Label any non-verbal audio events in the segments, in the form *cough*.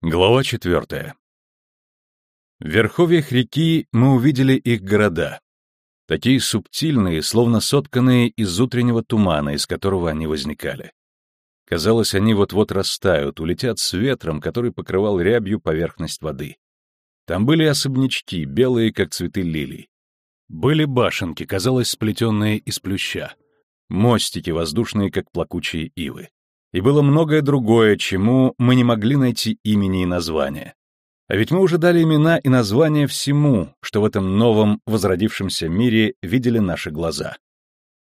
Глава четвертая. В верховьях реки мы увидели их города. Такие субтильные, словно сотканные из утреннего тумана, из которого они возникали. Казалось, они вот-вот растают, улетят с ветром, который покрывал рябью поверхность воды. Там были особнячки, белые, как цветы лилий. Были башенки, казалось, сплетенные из плюща. Мостики, воздушные, как плакучие ивы и было многое другое, чему мы не могли найти имени и названия. А ведь мы уже дали имена и названия всему, что в этом новом возродившемся мире видели наши глаза.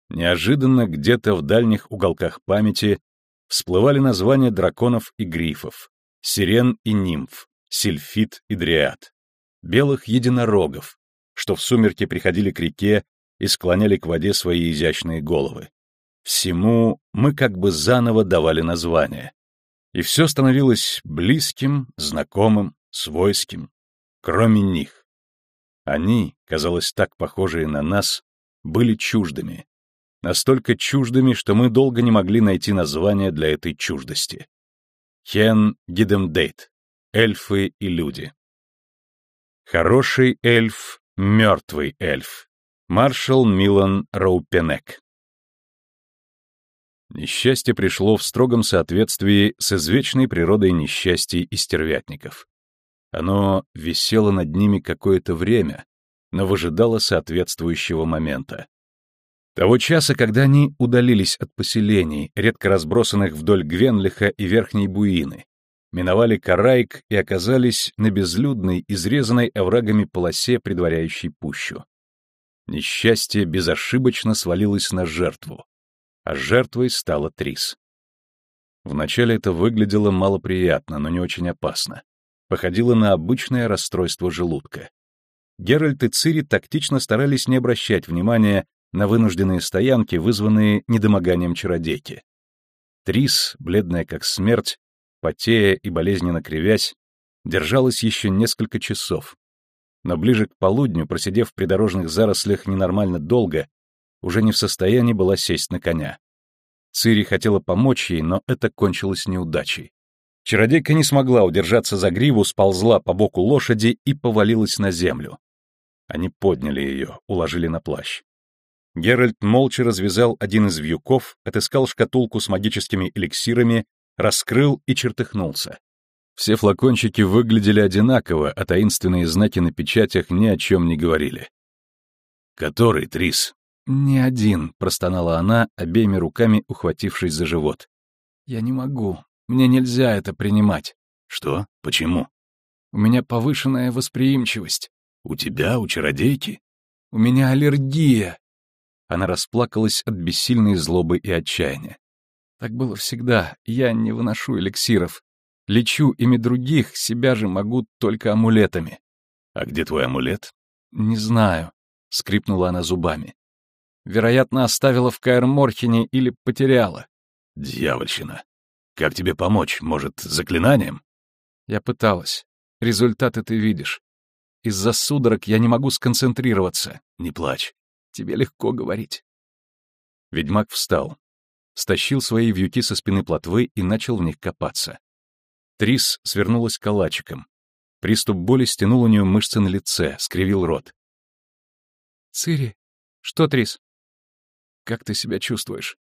Неожиданно где-то в дальних уголках памяти всплывали названия драконов и грифов, сирен и нимф, сильфит и дриад, белых единорогов, что в сумерки приходили к реке и склоняли к воде свои изящные головы. Всему мы как бы заново давали название. И все становилось близким, знакомым, свойским, кроме них. Они, казалось так похожие на нас, были чуждыми. Настолько чуждыми, что мы долго не могли найти название для этой чуждости. Хен Гидемдейт. Эльфы и люди. Хороший эльф, мертвый эльф. Маршал Милан Раупенек. Несчастье пришло в строгом соответствии с извечной природой несчастий и стервятников. Оно висело над ними какое-то время, но выжидало соответствующего момента. Того часа, когда они удалились от поселений, редко разбросанных вдоль Гвенлиха и Верхней Буины, миновали Карайк и оказались на безлюдной, изрезанной оврагами полосе, предваряющей пущу. Несчастье безошибочно свалилось на жертву а жертвой стала Трис. Вначале это выглядело малоприятно, но не очень опасно. Походило на обычное расстройство желудка. Геральт и Цири тактично старались не обращать внимания на вынужденные стоянки, вызванные недомоганием чародейки. Трис, бледная как смерть, потея и болезненно кривясь, держалась еще несколько часов. Но ближе к полудню, просидев в придорожных зарослях ненормально долго, уже не в состоянии была сесть на коня. Цири хотела помочь ей, но это кончилось неудачей. Чародейка не смогла удержаться за гриву, сползла по боку лошади и повалилась на землю. Они подняли ее, уложили на плащ. Геральт молча развязал один из вьюков, отыскал шкатулку с магическими эликсирами, раскрыл и чертыхнулся. Все флакончики выглядели одинаково, а таинственные знаки на печатях ни о чем не говорили. «Который, Трис?» «Не один», — простонала она, обеими руками ухватившись за живот. «Я не могу. Мне нельзя это принимать». «Что? Почему?» «У меня повышенная восприимчивость». «У тебя, у чародейки?» «У меня аллергия». Она расплакалась от бессильной злобы и отчаяния. «Так было всегда. Я не выношу эликсиров. Лечу ими других, себя же могу только амулетами». «А где твой амулет?» «Не знаю», — скрипнула она зубами. Вероятно, оставила в Каэр-Морхене или потеряла. Дьявольщина. Как тебе помочь? Может, заклинанием? Я пыталась. Результаты ты видишь. Из-за судорог я не могу сконцентрироваться. Не плачь. Тебе легко говорить. Ведьмак встал, стащил свои вьюки со спины плотвы и начал в них копаться. Трис свернулась калачиком. Приступ боли стянул у нее мышцы на лице, скривил рот. «Цири, что, Трис?» Как ты себя чувствуешь?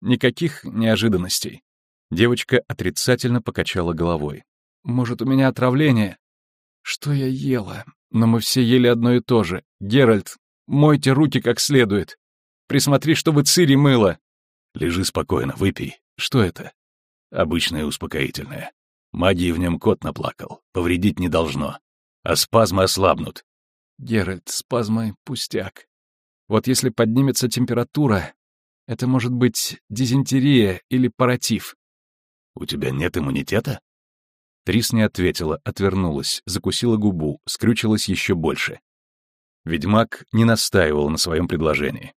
Никаких неожиданностей. Девочка отрицательно покачала головой. Может, у меня отравление? Что я ела? Но мы все ели одно и то же. Геральт, мойте руки как следует. Присмотри, чтобы Цири мыла. Лежи спокойно, выпей. Что это? Обычное успокоительное. Магии в нем кот наплакал. Повредить не должно. А спазмы ослабнут. Геральт, спазмы — пустяк. Вот если поднимется температура, это может быть дизентерия или паратив. У тебя нет иммунитета? Трис не ответила, отвернулась, закусила губу, скрючилась еще больше. Ведьмак не настаивал на своем предложении.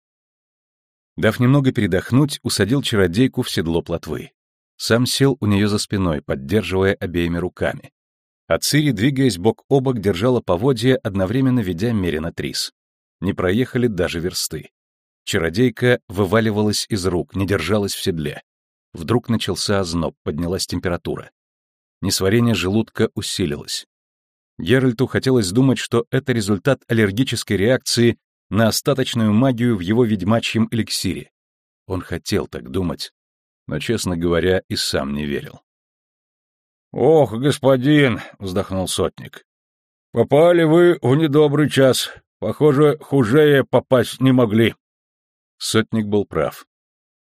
Дав немного передохнуть, усадил чародейку в седло плотвы. Сам сел у нее за спиной, поддерживая обеими руками. А Цири, двигаясь бок о бок, держала поводья, одновременно ведя Мерина Трис не проехали даже версты. Чародейка вываливалась из рук, не держалась в седле. Вдруг начался озноб, поднялась температура. Несварение желудка усилилось. Геральту хотелось думать, что это результат аллергической реакции на остаточную магию в его ведьмачьем эликсире. Он хотел так думать, но, честно говоря, и сам не верил. «Ох, господин!» — вздохнул сотник. «Попали вы в недобрый час. Похоже, хужее попасть не могли». Сотник был прав.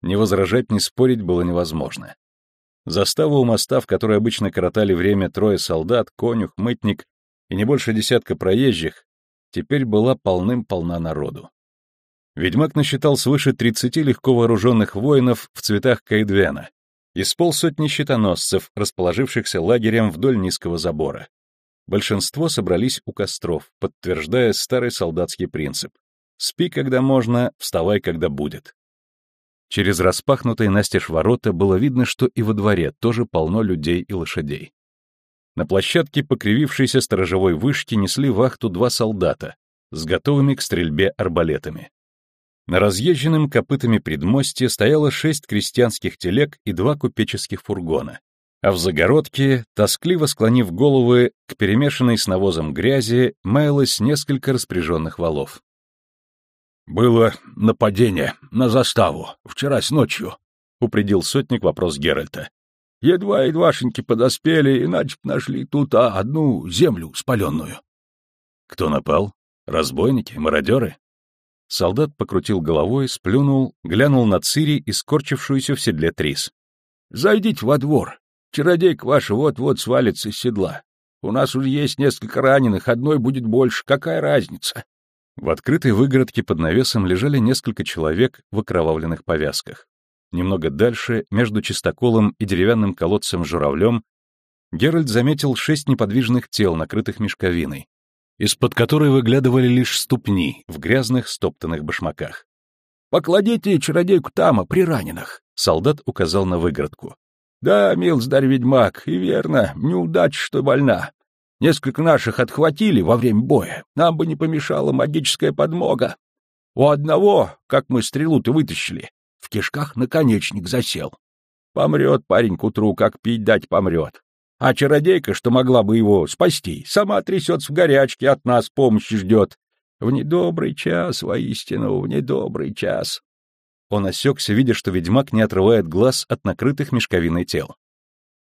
Не возражать, не спорить было невозможно. Застава у моста, в которой обычно коротали время трое солдат, конюх, мытник и не больше десятка проезжих, теперь была полным-полна народу. Ведьмак насчитал свыше тридцати легко вооруженных воинов в цветах Кайдвена и с полсотни щитоносцев, расположившихся лагерем вдоль низкого забора. Большинство собрались у костров, подтверждая старый солдатский принцип. «Спи, когда можно, вставай, когда будет». Через распахнутые настежь ворота было видно, что и во дворе тоже полно людей и лошадей. На площадке покривившейся сторожевой вышки несли вахту два солдата с готовыми к стрельбе арбалетами. На разъезженном копытами предмостье стояло шесть крестьянских телег и два купеческих фургона, а в загородке, тоскливо склонив головы к перемешанной с навозом грязи, маялось несколько распряженных валов. «Было нападение на заставу вчера с ночью», — упредил сотник вопрос Геральта. «Едва-едвашеньки подоспели, иначе нашли тут а, одну землю спаленную». «Кто напал? Разбойники? Мародеры?» Солдат покрутил головой, сплюнул, глянул на Цири и скорчившуюся в седле Трис. — Зайдите во двор. Чародейка ваша вот-вот свалится с седла. У нас уже есть несколько раненых, одной будет больше. Какая разница? В открытой выгородке под навесом лежали несколько человек в окровавленных повязках. Немного дальше, между чистоколом и деревянным колодцем журавлем, Геральт заметил шесть неподвижных тел, накрытых мешковиной, из-под которой выглядывали лишь ступни в грязных стоптанных башмаках. «Покладите чародейку Тама при раненых», — солдат указал на выгородку. «Да, милздарь ведьмак, и верно, неудача, что больна. Несколько наших отхватили во время боя, нам бы не помешала магическая подмога. У одного, как мы стрелу-то вытащили, в кишках наконечник засел. Помрет парень к утру, как пить дать помрет. А чародейка, что могла бы его спасти, сама трясется в горячке, от нас помощи ждет. В недобрый час, воистину, в недобрый час. Он осекся, видя, что ведьмак не отрывает глаз от накрытых мешковиной тел.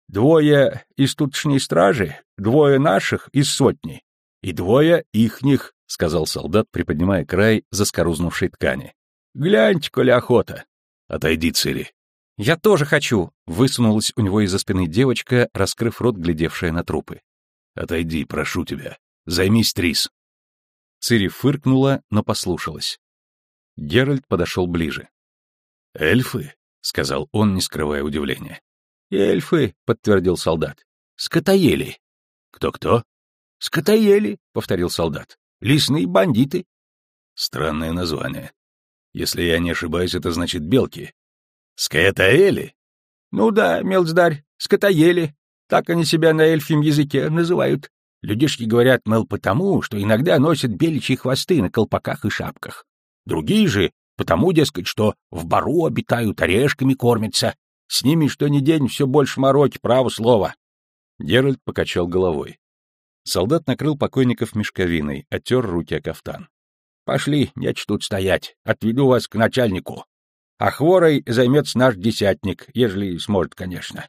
Двое из тутшней стражи, двое наших из сотни, и двое ихних, — сказал солдат, приподнимая край заскорузнувшей ткани. — Гляньте, коли охота. — Отойди, Цири. «Я тоже хочу!» — высунулась у него из-за спины девочка, раскрыв рот, глядевшая на трупы. «Отойди, прошу тебя. Займись, Трис». Цири фыркнула, но послушалась. Геральт подошел ближе. «Эльфы?» — сказал он, не скрывая удивления. «Эльфы», — подтвердил солдат. «Скотоели». «Кто-кто?» «Скотоели», — повторил солдат. «Лесные бандиты». Странное название. Если я не ошибаюсь, это значит белки. Скотоели? Ну да, мелцдарь, скотоели. Так они себя на эльфьем языке называют. Людишки говорят, мол, потому, что иногда носят беличьи хвосты на колпаках и шапках. Другие же, потому, дескать, что в бару обитают, орешками кормятся. С ними что ни день все больше мороки, право слово. Геральт покачал головой. Солдат накрыл покойников мешковиной, оттер руки о кафтан. — Пошли, нечего тут стоять. Отведу вас к начальнику. А хворой займется наш десятник, ежели сможет, конечно.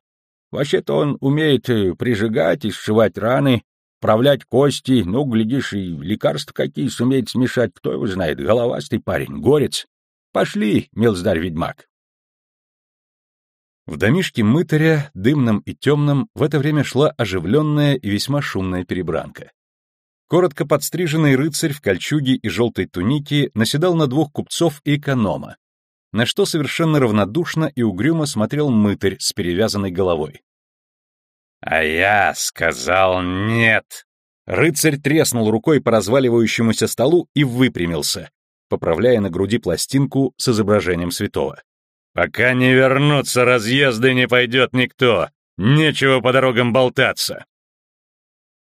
Вообще-то он умеет э, прижигать и сшивать раны, вправлять кости, ну, глядишь, и лекарства какие сумеет смешать, кто его знает, головастый парень, горец. Пошли, милздарь-ведьмак. В домишке мытаря, дымном и темном, в это время шла оживленная и весьма шумная перебранка. Коротко подстриженный рыцарь в кольчуге и желтой тунике наседал на двух купцов и эконома, на что совершенно равнодушно и угрюмо смотрел мытарь с перевязанной головой. «А я сказал нет!» Рыцарь треснул рукой по разваливающемуся столу и выпрямился, поправляя на груди пластинку с изображением святого. «Пока не вернутся разъезды, не пойдет никто. Нечего по дорогам болтаться».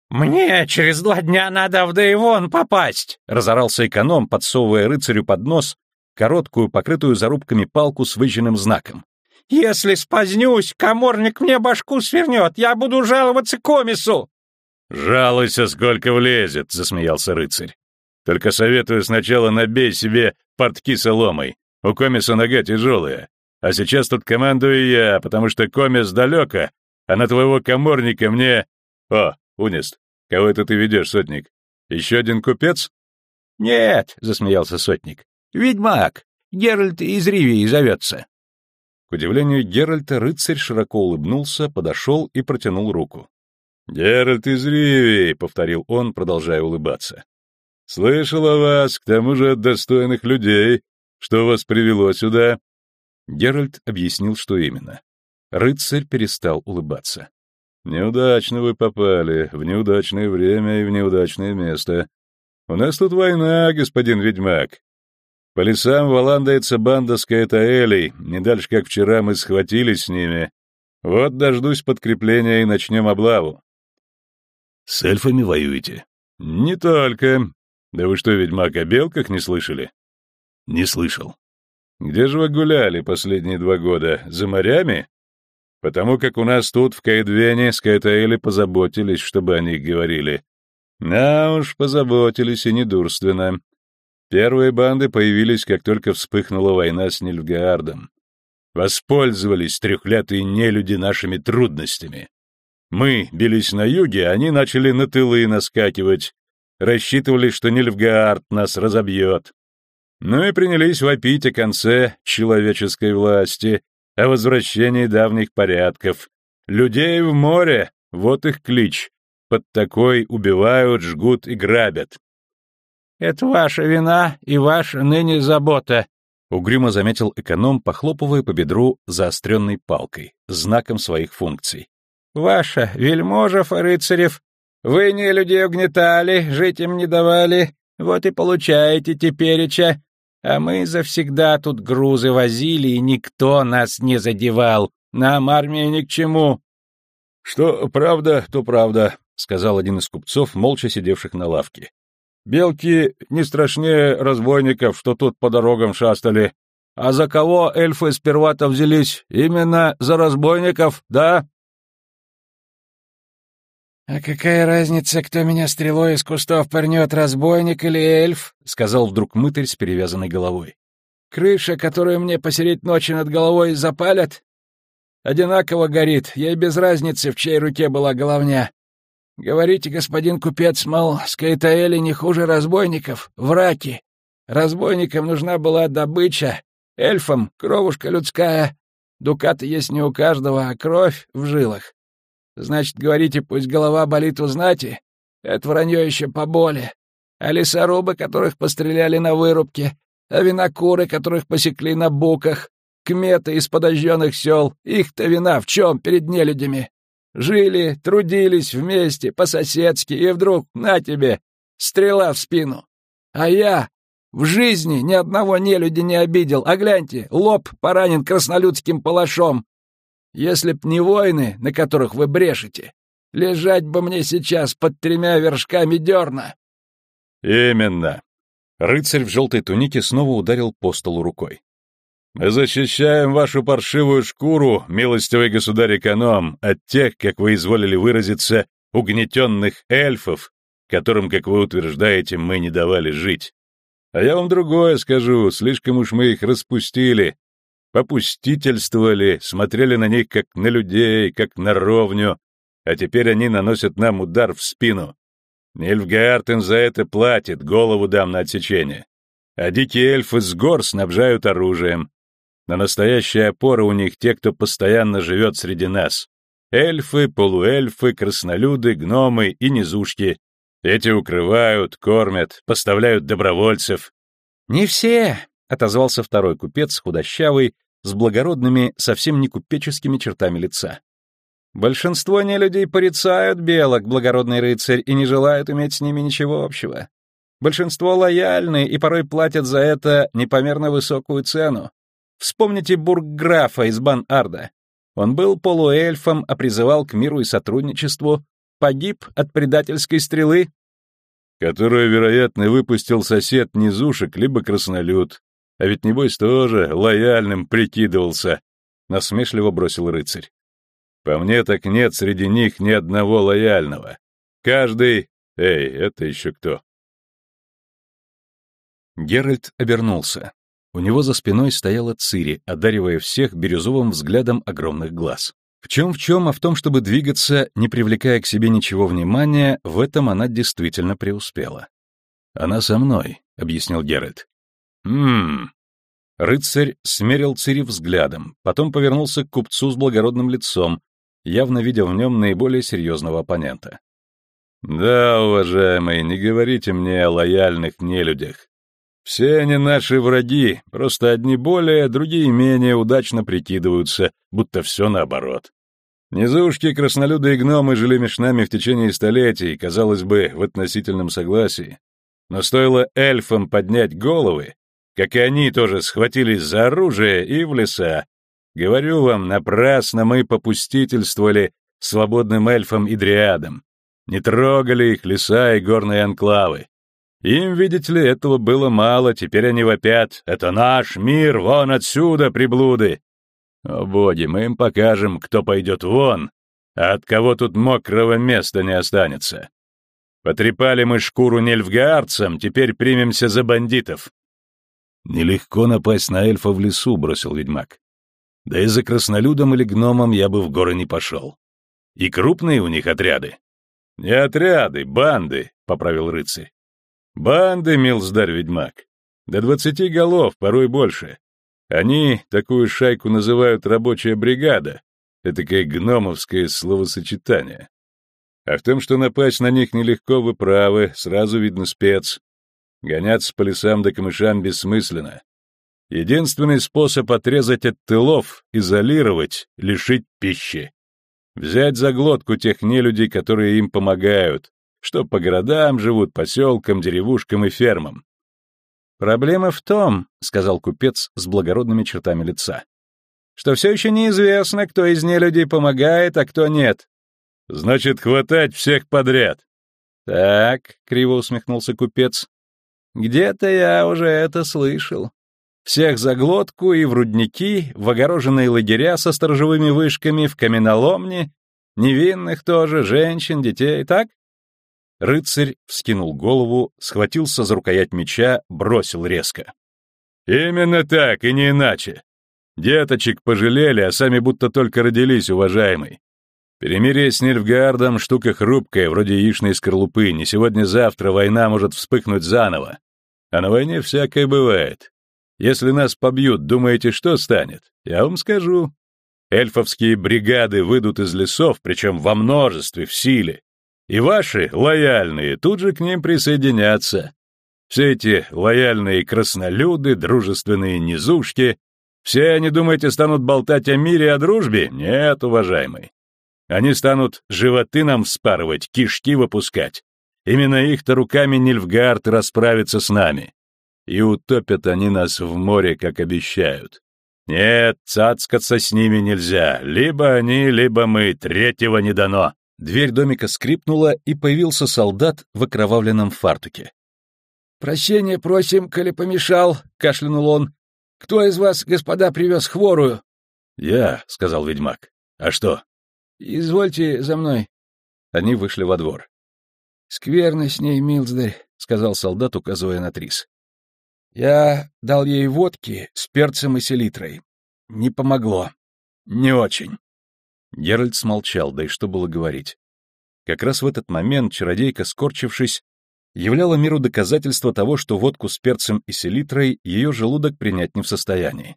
«Мне через два дня надо в Дейвон попасть!» — разорался эконом, подсовывая рыцарю под нос короткую, покрытую зарубками палку с выжженным знаком. Если спозднюсь, коморник мне башку свернет, я буду жаловаться комису!» «Жалуйся, сколько влезет», — засмеялся рыцарь. «Только советую сначала набей себе портки соломой. У комиса нога тяжелая. А сейчас тут командую я, потому что комис далеко, а на твоего коморника мне... О, Унист, кого это ты ведешь, сотник? Еще один купец?» «Нет», — засмеялся сотник. «Ведьмак. Геральт из Ривии зовется». К удивлению Геральта, рыцарь широко улыбнулся, подошел и протянул руку. «Геральт из Ривии», — повторил он, продолжая улыбаться. «Слышал о вас, к тому же от достойных людей. Что вас привело сюда?» Геральт объяснил, что именно. Рыцарь перестал улыбаться. «Неудачно вы попали, в неудачное время и в неудачное место. У нас тут война, господин ведьмак. По лесам валандается банда с Каэтаэлей, не дальше как вчера мы схватились с ними. Вот дождусь подкрепления и начнем облаву. С эльфами воюете? Не только. Да вы что, ведьмак, о белках не слышали? Не слышал. Где же вы гуляли последние два года? За морями? Потому как у нас тут, в Каэдвене, с Каэтаэли позаботились, чтобы о них говорили. Да уж, позаботились и недурственно. Первые банды появились, как только вспыхнула война с Нильфгаардом. Воспользовались трехлятые нелюди нашими трудностями. Мы бились на юге, они начали на тылы наскакивать. Рассчитывали, что Нильфгаард нас разобьет. Ну и принялись вопить о конце человеческой власти, о возвращении давних порядков. Людей в море, вот их клич. Под такой убивают, жгут и грабят. «Это ваша вина и ваша ныне забота», — угрюмо заметил эконом, похлопывая по бедру заостренной палкой, знаком своих функций. Ваша, вельможев и рыцарев, вы не людей угнетали, жить им не давали, вот и получаете тепереча, а мы завсегда тут грузы возили, и никто нас не задевал, нам армия ни к чему». «Что правда, то правда», — сказал один из купцов, молча сидевших на лавке. «Белки не страшнее разбойников, что тут по дорогам шастали. А за кого эльфы сперва-то взялись? Именно за разбойников, да?» «А какая разница, кто меня стрелой из кустов пырнет, разбойник или эльф?» — сказал вдруг мытарь с перевязанной головой. «Крыша, которую мне посереть ночи над головой запалят? Одинаково горит, ей без разницы, в чьей руке была головня. Говорите, господин купец, мол, Скайтаэли не хуже разбойников, враки. Разбойникам нужна была добыча, эльфам — кровушка людская. Дукаты есть не у каждого, а кровь в жилах. Значит, говорите, пусть голова болит у знати? Это вранье еще поболе. А лесорубы, которых постреляли на вырубке, а винокуры, которых посекли на буках, кметы из подожженных сел, их-то вина в чем перед нелюдями? Жили, трудились вместе, по-соседски, и вдруг, на тебе, стрела в спину. А я в жизни ни одного нелюдя не обидел, а гляньте, лоб поранен краснолюдским палашом, если б не войны, на которых вы брешете, лежать бы мне сейчас под тремя вершками дерна. Именно. Рыцарь в желтой тунике снова ударил по столу рукой. Мы защищаем вашу паршивую шкуру, милостивый государь-эконом, от тех, как вы изволили выразиться, угнетенных эльфов, которым, как вы утверждаете, мы не давали жить. А я вам другое скажу, слишком уж мы их распустили, попустительствовали, смотрели на них как на людей, как на ровню, а теперь они наносят нам удар в спину. Нильфгаартен за это платит, голову дам на отсечение. А дикие эльфы с гор снабжают оружием. Но настоящая опора у них те, кто постоянно живет среди нас. Эльфы, полуэльфы, краснолюды, гномы и низушки. Эти укрывают, кормят, поставляют добровольцев. «Не все», — отозвался второй купец, худощавый, с благородными, совсем не купеческими чертами лица. Большинство нелюдей порицают белок, благородный рыцарь, и не желают иметь с ними ничего общего. Большинство лояльны и порой платят за это непомерно высокую цену. Вспомните бургграфа из Бан-Арда. Он был полуэльфом, а призывал к миру и сотрудничеству, погиб от предательской стрелы, которую, вероятно, выпустил сосед низушек, либо краснолюд, а ведь, небось, тоже лояльным прикидывался. насмешливо бросил рыцарь. По мне так нет среди них ни одного лояльного. Каждый... Эй, это еще кто? Геральт обернулся. У него за спиной стояла Цири, одаривая всех бирюзовым взглядом огромных глаз. В чем в чем, а в том, чтобы двигаться, не привлекая к себе ничего внимания, в этом она действительно преуспела. «Она со мной», — объяснил Геральт. «Ммм...» Рыцарь смерил Цири взглядом, потом повернулся к купцу с благородным лицом, явно видя в нем наиболее серьезного оппонента. «Да, уважаемый, не говорите мне о лояльных нелюдях. Все они наши враги, просто одни более, другие менее удачно прикидываются, будто все наоборот. Низушки, краснолюды и гномы жили меж нами в течение столетий, казалось бы, в относительном согласии. Но стоило эльфам поднять головы, как и они тоже схватились за оружие и в леса. Говорю вам, напрасно мы попустительствовали свободным эльфам и дриадам. Не трогали их леса и горные анклавы. Им, видите ли, этого было мало, теперь они вопят. «Это наш мир, вон отсюда, приблуды!» О боги, мы им покажем, кто пойдет вон, а от кого тут мокрого места не останется. Потрепали мы шкуру нельфгаарцам, теперь примемся за бандитов. Нелегко напасть на эльфа в лесу, бросил ведьмак. Да и за краснолюдом или гномом я бы в горы не пошел. И крупные у них отряды. Не отряды, банды, поправил рыцарь. Банды, милздарь-ведьмак. До двадцати голов, порой больше. Они такую шайку называют рабочая бригада. Это такое гномовское словосочетание. А в том, что напасть на них нелегко, вы правы, сразу видно спец. Гоняться по лесам да камышам бессмысленно. Единственный способ отрезать от тылов, изолировать, лишить пищи. Взять за глотку тех нелюдей, которые им помогают, что по городам живут, поселкам, деревушкам и фермам. «Проблема в том», — сказал купец с благородными чертами лица, «что все еще неизвестно, кто из нелюдей помогает, а кто нет». «Значит, хватать всех подряд». «Так», — криво усмехнулся купец, «где-то я уже это слышал. Всех за глотку и в рудники, в огороженные лагеря со сторожевыми вышками, в каменоломни, невинных тоже, женщин, детей, так?» Рыцарь вскинул голову, схватился за рукоять меча, бросил резко. «Именно так, и не иначе. Деточек пожалели, а сами будто только родились, уважаемый. Перемирие с Нильфгаардом — штука хрупкая, вроде яичной скорлупы, не сегодня-завтра война может вспыхнуть заново. А на войне всякое бывает. Если нас побьют, думаете, что станет? Я вам скажу. Эльфовские бригады выйдут из лесов, причем во множестве, в силе. И ваши, лояльные, тут же к ним присоединятся. Все эти лояльные краснолюды, дружественные низушки, все они, думаете, станут болтать о мире и о дружбе? Нет, уважаемый. Они станут животы нам вспарывать, кишки выпускать. Именно их-то руками Нильфгард расправится с нами. И утопят они нас в море, как обещают. Нет, цацкаться с ними нельзя. Либо они, либо мы, третьего не дано. Дверь домика скрипнула, и появился солдат в окровавленном фартуке. «Прощения просим, коли помешал», — кашлянул он. «Кто из вас, господа, привез хворую?» «Я», — сказал ведьмак. «А что?» «Извольте за мной». Они вышли во двор. «Скверно с ней, Милздарь», — сказал солдат, указывая на Трис. «Я дал ей водки с перцем и селитрой. Не помогло. Не очень». Геральт смолчал, да и что было говорить. Как раз в этот момент чародейка, скорчившись, являла миру доказательство того, что водку с перцем и селитрой ее желудок принять не в состоянии.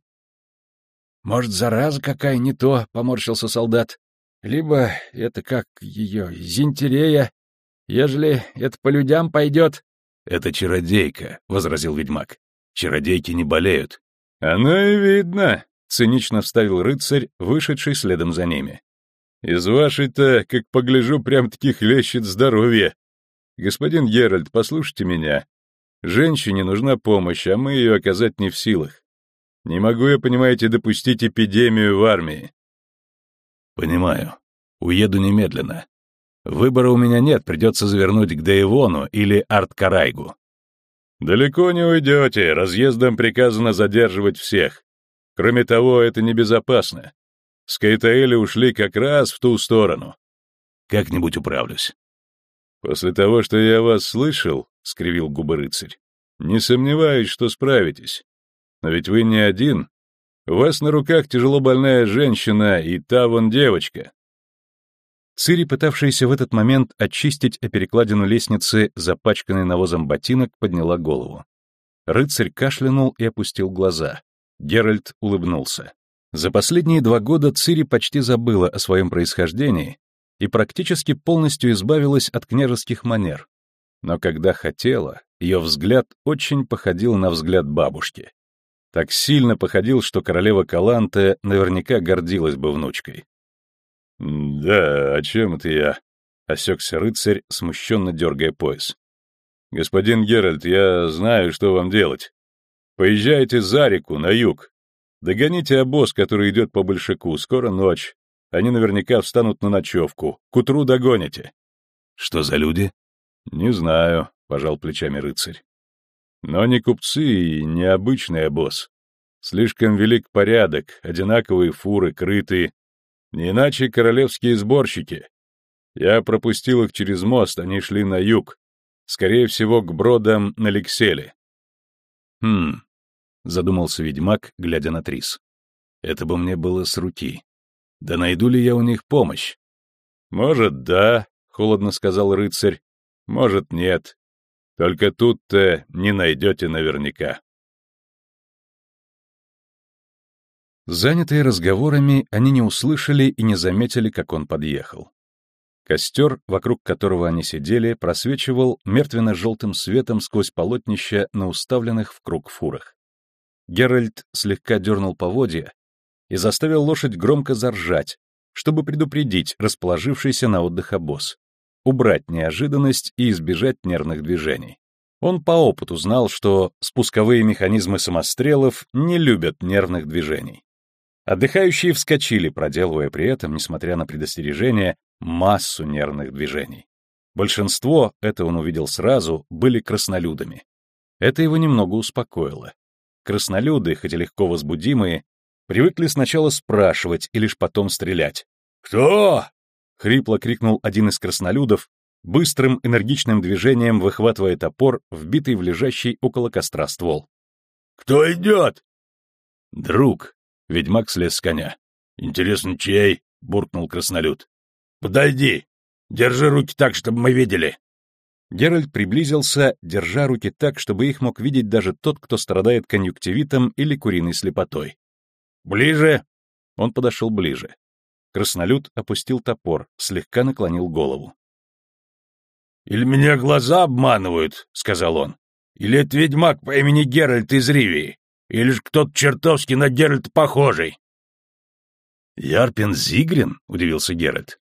«Может, зараза какая не то», — поморщился солдат. «Либо это как ее, зинтерея. Ежели это по людям пойдет...» «Это чародейка», — возразил ведьмак. «Чародейки не болеют». «Оно и видно», — цинично вставил рыцарь, вышедший следом за ними. Из вашей-то, как погляжу, прям-таки хлещет здоровье. Господин Геральт, послушайте меня. Женщине нужна помощь, а мы ее оказать не в силах. Не могу я, понимаете, допустить эпидемию в армии. Понимаю. Уеду немедленно. Выбора у меня нет, придется завернуть к Дейвону или Арткарайгу. Далеко не уйдете, разъездом приказано задерживать всех. Кроме того, это небезопасно. С Кайтаэля ушли как раз в ту сторону. Как-нибудь управлюсь. После того, что я вас слышал, — скривил губы рыцарь, — не сомневаюсь, что справитесь. Но ведь вы не один. У вас на руках тяжело больная женщина и та вон девочка. Цири, пытавшаяся в этот момент очистить о перекладину лестницы, запачканный навозом ботинок, подняла голову. Рыцарь кашлянул и опустил глаза. Геральт улыбнулся. За последние два года Цири почти забыла о своем происхождении и практически полностью избавилась от княжеских манер. Но когда хотела, ее взгляд очень походил на взгляд бабушки. Так сильно походил, что королева Каланте наверняка гордилась бы внучкой. «Да, о чем это я?» — осекся рыцарь, смущенно дергая пояс. «Господин Геральт, я знаю, что вам делать. Поезжайте за реку, на юг. Догоните обоз, который идет по Большаку, скоро ночь. Они наверняка встанут на ночевку. К утру догоните». «Что за люди?» «Не знаю», — пожал плечами рыцарь. «Но не купцы и не обычный обоз. Слишком велик порядок, одинаковые фуры, крытые, не иначе королевские сборщики. Я пропустил их через мост, они шли на юг. Скорее всего, к бродам на Ликселе. Хм, задумался ведьмак, глядя на Трис. Это бы мне было с руки. Да найду ли я у них помощь? Может, да, холодно сказал рыцарь. Может, нет. Только тут-то не найдете наверняка. Занятые разговорами, они не услышали и не заметили, как он подъехал. Костер, вокруг которого они сидели, просвечивал мертвенно-желтым светом сквозь полотнища на уставленных в круг фурах. Геральт слегка дернул поводья и заставил лошадь громко заржать, чтобы предупредить расположившийся на отдых обоз, убрать неожиданность и избежать нервных движений. Он по опыту знал, что спусковые механизмы самострелов не любят нервных движений. Отдыхающие вскочили, проделывая при этом, несмотря на предостережение, массу нервных движений. Большинство, это он увидел сразу, были краснолюдами. Это его немного успокоило. Краснолюды, хоть и легко возбудимые, привыкли сначала спрашивать и лишь потом стрелять. «Кто?» — хрипло крикнул один из краснолюдов, быстрым энергичным движением выхватывая топор, вбитый в лежащий около костра ствол. «Кто идет?» «Друг», Ведьмак слез с коня. «Интересно, чей?» — буркнул краснолюд. «Подойди! Держи руки так, чтобы мы видели!» Геральт приблизился, держа руки так, чтобы их мог видеть даже тот, кто страдает конъюнктивитом или куриной слепотой. «Ближе!» Он подошел ближе. Краснолюд опустил топор, слегка наклонил голову. «Или меня глаза обманывают», — сказал он. «Или это ведьмак по имени Геральт из Ривии. Или ж кто-то чертовски на Геральта похожий?» «Ярпин Зигрин?» — удивился Геральт.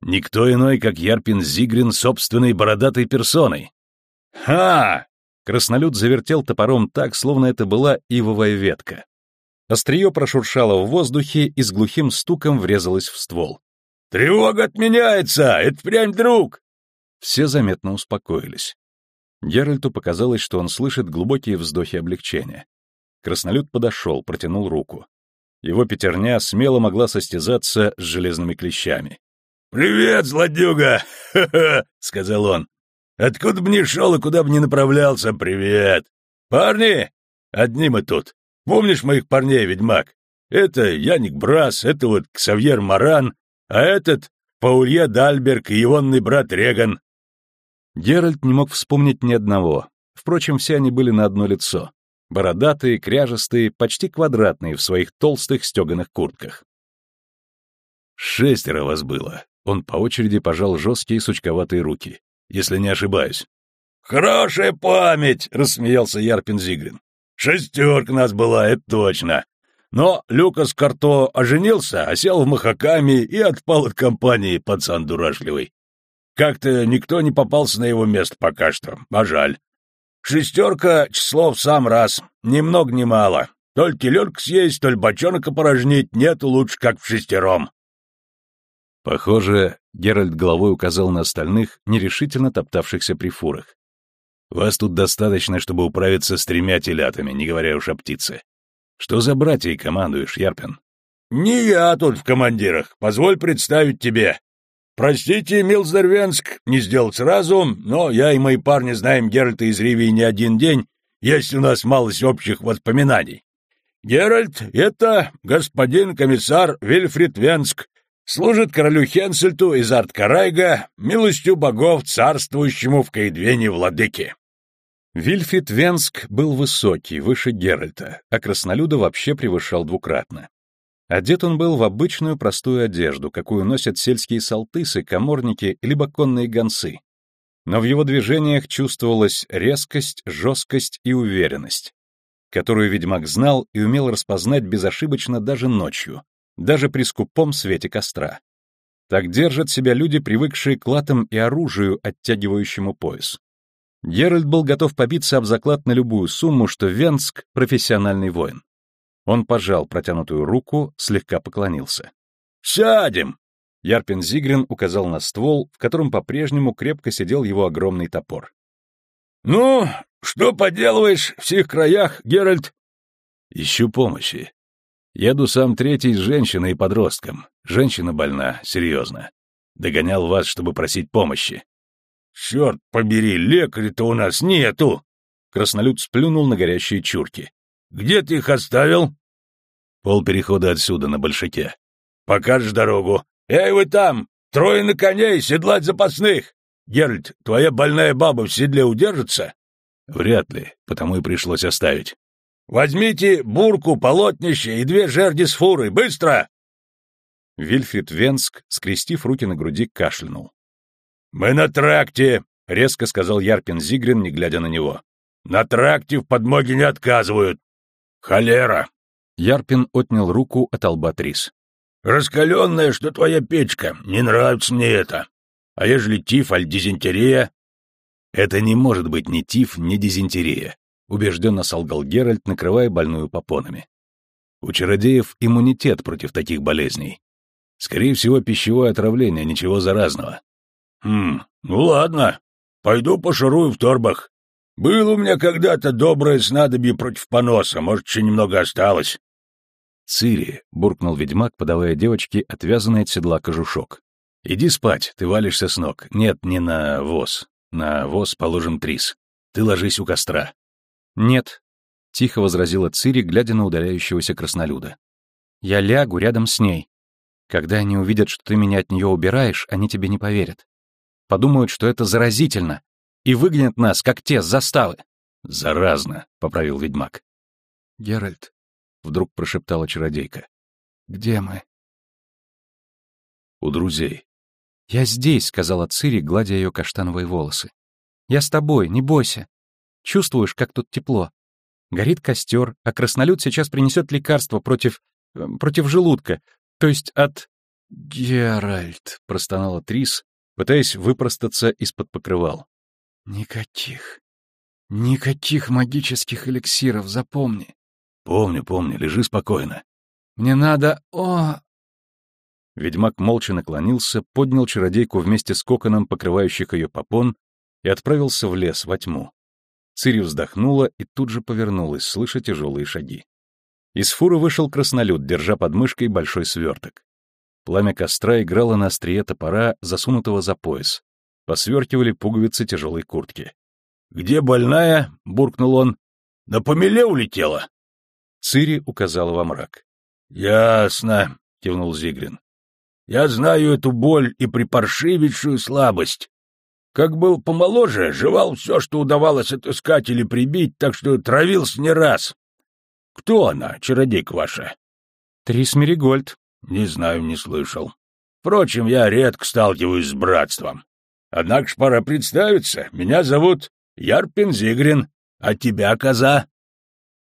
«Никто иной, как Ярпин Зигрин собственной бородатой персоной». «Ха!» — краснолюд завертел топором так, словно это была ивовая ветка. Острие прошуршало в воздухе и с глухим стуком врезалось в ствол. «Тревога отменяется! Это прям друг!» Все заметно успокоились. Геральту показалось, что он слышит глубокие вздохи облегчения. Краснолюд подошел, протянул руку. Его пятерня смело могла состязаться с железными клещами. «Привет, злодюга!» *laughs* — сказал он. «Откуда бы ни шел и куда бы ни направлялся, привет! Парни, одни мы тут. Помнишь моих парней, ведьмак? Это Яник Брас, это вот Ксавьер Маран, а этот — Паулье Дальберг и егонный брат Реган». Геральт не мог вспомнить ни одного. Впрочем, все они были на одно лицо бородатые, кряжестые, почти квадратные в своих толстых стеганых куртках. «Шестеро вас было», — он по очереди пожал жесткие сучковатые руки, если не ошибаюсь. «Хорошая память!» — рассмеялся Ярпин Зигрин. «Шестерка нас была, это точно. Но Люкас Карто оженился, осел в Махакаме и отпал от компании пацан дурашливый. Как-то никто не попался на его место пока что, а жаль. Шестерка — число в сам раз, ни много ни мало. То ли телерк съесть, то ли бочонок опорожнить нет лучше, как в шестером. Похоже, Геральт головой указал на остальных, нерешительно топтавшихся при фурах. Вас тут достаточно, чтобы управиться с тремя телятами, не говоря уж о птице. Что за братья командуешь, Ярпин? не я тут в командирах, позволь представить тебе. Простите, Милздервенск, не сделал сразу, но я и мои парни знаем Геральта из Ривии не один день, есть у нас малость общих воспоминаний. Геральт — это господин комиссар Вильфрид Венск, служит королю Хенсельту из Арткарайга, милостью богов царствующему в Каэдвене владыки. Вильфрид Венск был высокий, выше Геральта, а краснолюда вообще превышал двукратно. Одет он был в обычную простую одежду, какую носят сельские салтысы, коморники либо конные гонцы. Но в его движениях чувствовалась резкость, жесткость и уверенность, которую ведьмак знал и умел распознать безошибочно даже ночью, даже при скупом свете костра. Так держат себя люди, привыкшие к латам и оружию, оттягивающему пояс. Геральт был готов побиться об заклад на любую сумму, что Венск — профессиональный воин. Он пожал протянутую руку, слегка поклонился. «Сядем!» Ярпин Зигрин указал на ствол, в котором по-прежнему крепко сидел его огромный топор. «Ну, что поделываешь в сих краях, Геральт?» «Ищу помощи. Еду сам третий с женщиной и подростком. Женщина больна, серьезно. Догонял вас, чтобы просить помощи. «Черт побери, лекаря-то у нас нету!» Краснолюд сплюнул на горящие чурки. «Где ты их оставил?» Пол перехода отсюда, на Большаке. «Покажешь дорогу. Эй, вы там! Трое на коней, седлать запасных! Геральт, твоя больная баба в седле удержится?» «Вряд ли, потому и пришлось оставить». «Возьмите бурку, полотнище и две жерди с фурой, быстро!» Вильфрид Венск, скрестив руки на груди, кашлянул. «Мы на тракте», — резко сказал Ярпин Зигрин, не глядя на него. «На тракте в подмоге не отказывают. Холера!» Ярпин отнял руку от лба Трис. «Раскаленная, что твоя печка. Не нравится мне это. А ежели тиф, аль дизентерия?» «Это не может быть ни тиф, ни дизентерия», — убежденно солгал Геральт, накрывая больную попонами. «У чародеев иммунитет против таких болезней. Скорее всего, пищевое отравление, ничего заразного. «Хм, ну ладно, пойду пошарую в торбах. Было у меня когда-то доброе снадобье против поноса, может, еще немного осталось». «Цири», — буркнул ведьмак, подавая девочке отвязанный от седла кожушок. «Иди спать, ты валишься с ног. Нет, не на воз. На воз положим трис. Ты ложись у костра». «Нет», — тихо возразила Цири, глядя на удаляющегося краснолюда. «Я лягу рядом с ней. Когда они увидят, что ты меня от нее убираешь, они тебе не поверят подумают, что это заразительно, и выгонят нас, как те, с заставы. «Заразно», — поправил ведьмак. «Геральт», — вдруг прошептала чародейка. «Где мы?» «У друзей». «Я здесь», — сказала Цири, гладя ее каштановые волосы. «Я с тобой, не бойся. Чувствуешь, как тут тепло? Горит костер, а краснолюд сейчас принесет лекарство против... Э, против желудка, то есть от...» «Геральт», — простонала Трис, пытаясь выпростаться из-под покрывал. «Никаких, никаких магических эликсиров, запомни». «Помню, помню, лежи спокойно». «Мне надо... О...» Ведьмак молча наклонился, поднял чародейку вместе с коконом, покрывающих ее попон, и отправился в лес, во тьму. Цири вздохнула и тут же повернулась, слыша тяжелые шаги. Из фуры вышел краснолюд, держа под мышкой большой сверток. Пламя костра играло на острие топора, засунутого за пояс. Посверкивали пуговицы тяжелой куртки. «Где больная?» — буркнул он. «На помеле улетела?» Цири указала во мрак. «Ясно», — кивнул Зигрин. «Я знаю эту боль и припаршивейшую слабость. Как был помоложе, жевал все, что удавалось отыскать или прибить, так что травился не раз. Кто она, чародейка ваша?» «Трис Меригольд», не знаю, не слышал. Впрочем, я редко сталкиваюсь с братством. Однако ж пора представиться. Меня зовут Ярпин Зигрин, а тебя, коза?»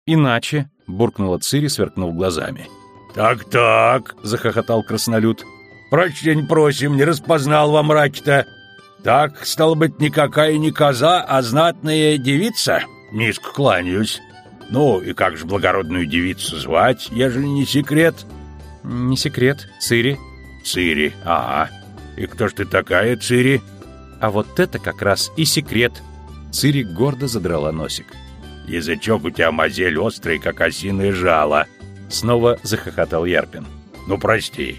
«Иначе», — буркнула Цири, сверкнув глазами. «Так-так», — захохотал краснолюд. «Прощень просим, не распознал во мраке-то. Так, стало быть, никакая не коза, а знатная девица? Низко кланяюсь. Ну, и как же благородную девицу звать, ежели не секрет?» «Не секрет. Цири». «Цири, ага. И кто ж ты такая, Цири?» «А вот это как раз и секрет». Цири гордо задрала носик. «Язычок у тебя, мазель, острый, как осиное жало». Снова захохотал Ярпин. Ну, прости.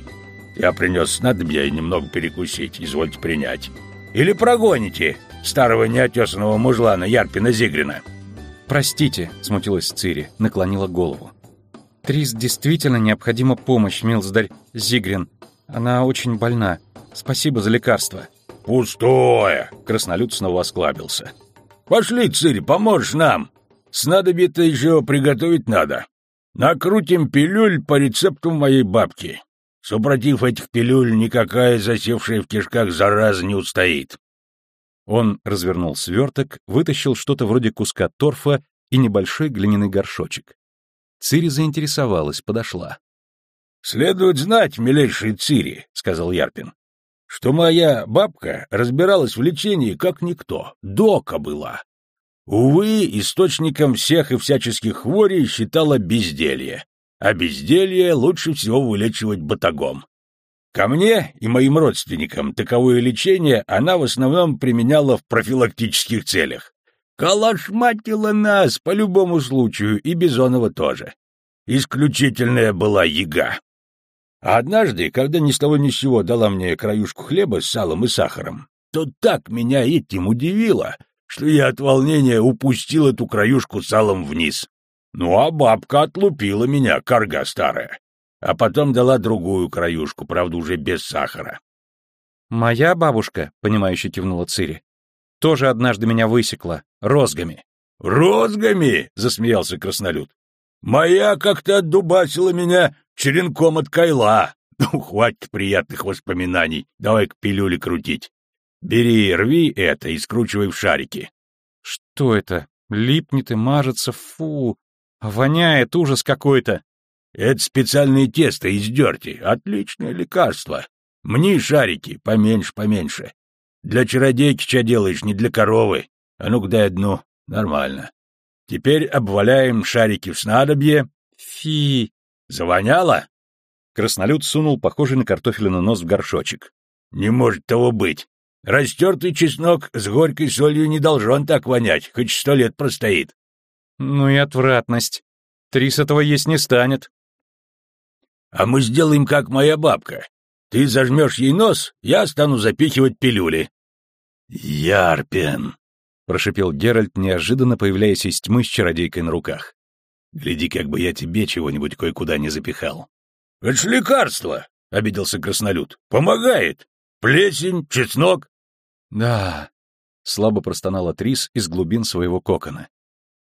Я принес снадобья и немного перекусить, извольте принять. Или прогоните старого неотесанного мужлана Ярпина Зигрина. «Простите», — смутилась Цири, наклонила голову. «Трис действительно необходима помощь, милздарь Зигрин. Она очень больна. Спасибо за лекарство». «Пустое!» — краснолюд снова осклабился. «Пошли, Цири, поможешь нам. Снадобье-то еще приготовить надо. Накрутим пилюль по рецепту моей бабки. Супротив этих пилюль никакая засевшая в кишках зараза не устоит. Он развернул сверток, вытащил что-то вроде куска торфа и небольшой глиняный горшочек. Цири заинтересовалась, подошла. «Следует знать, милейший Цири», — сказал Ярпин, «что моя бабка разбиралась в лечении как никто, дока была. Увы, источником всех и всяческих хворей считала безделье а безделье лучше всего вылечивать батагом. Ко мне и моим родственникам таковое лечение она в основном применяла в профилактических целях. Калашматила нас по любому случаю, и Бизонова тоже. Исключительная была яга. А однажды, когда ни с того ни с сего дала мне краюшку хлеба с салом и сахаром, то так меня этим удивило, что я от волнения упустил эту краюшку салом вниз. Ну, а бабка отлупила меня, корга старая. А потом дала другую краюшку, правда, уже без сахара. «Моя бабушка», — понимающе кивнула Цири, — «тоже однажды меня высекла, розгами». «Розгами?» — засмеялся краснолюд. «Моя как-то отдубасила меня черенком от кайла. *laughs* Ну, хватит приятных воспоминаний, давай к пилюле крутить. Бери, рви это и скручивай в шарики». «Что это? Липнет и мажется, фу!» Воняет ужас какой-то. Это специальное тесто из дерти. Отличное лекарство. Мне шарики, поменьше-поменьше. Для чародейки что делаешь, не для коровы. А ну-ка дай одну. Нормально. Теперь обваляем шарики в снадобье. Фи. Завоняло? Краснолюд сунул похожий на картофелину нос в горшочек. Не может того быть. Растертый чеснок с горькой солью не должен так вонять, хоть сто лет простоит. Ну и отвратность. Трис этого есть не станет. А мы сделаем, как моя бабка. Ты зажмешь ей нос, я стану запихивать пилюли. Ярпен, прошипел Геральт, неожиданно появляясь из тьмы с чародейкой на руках. Гляди, как бы я тебе чего-нибудь кое-куда не запихал. Это ж лекарство, обиделся краснолюд. Помогает. Плесень, чеснок. Да, слабо простонала Трис из глубин своего кокона.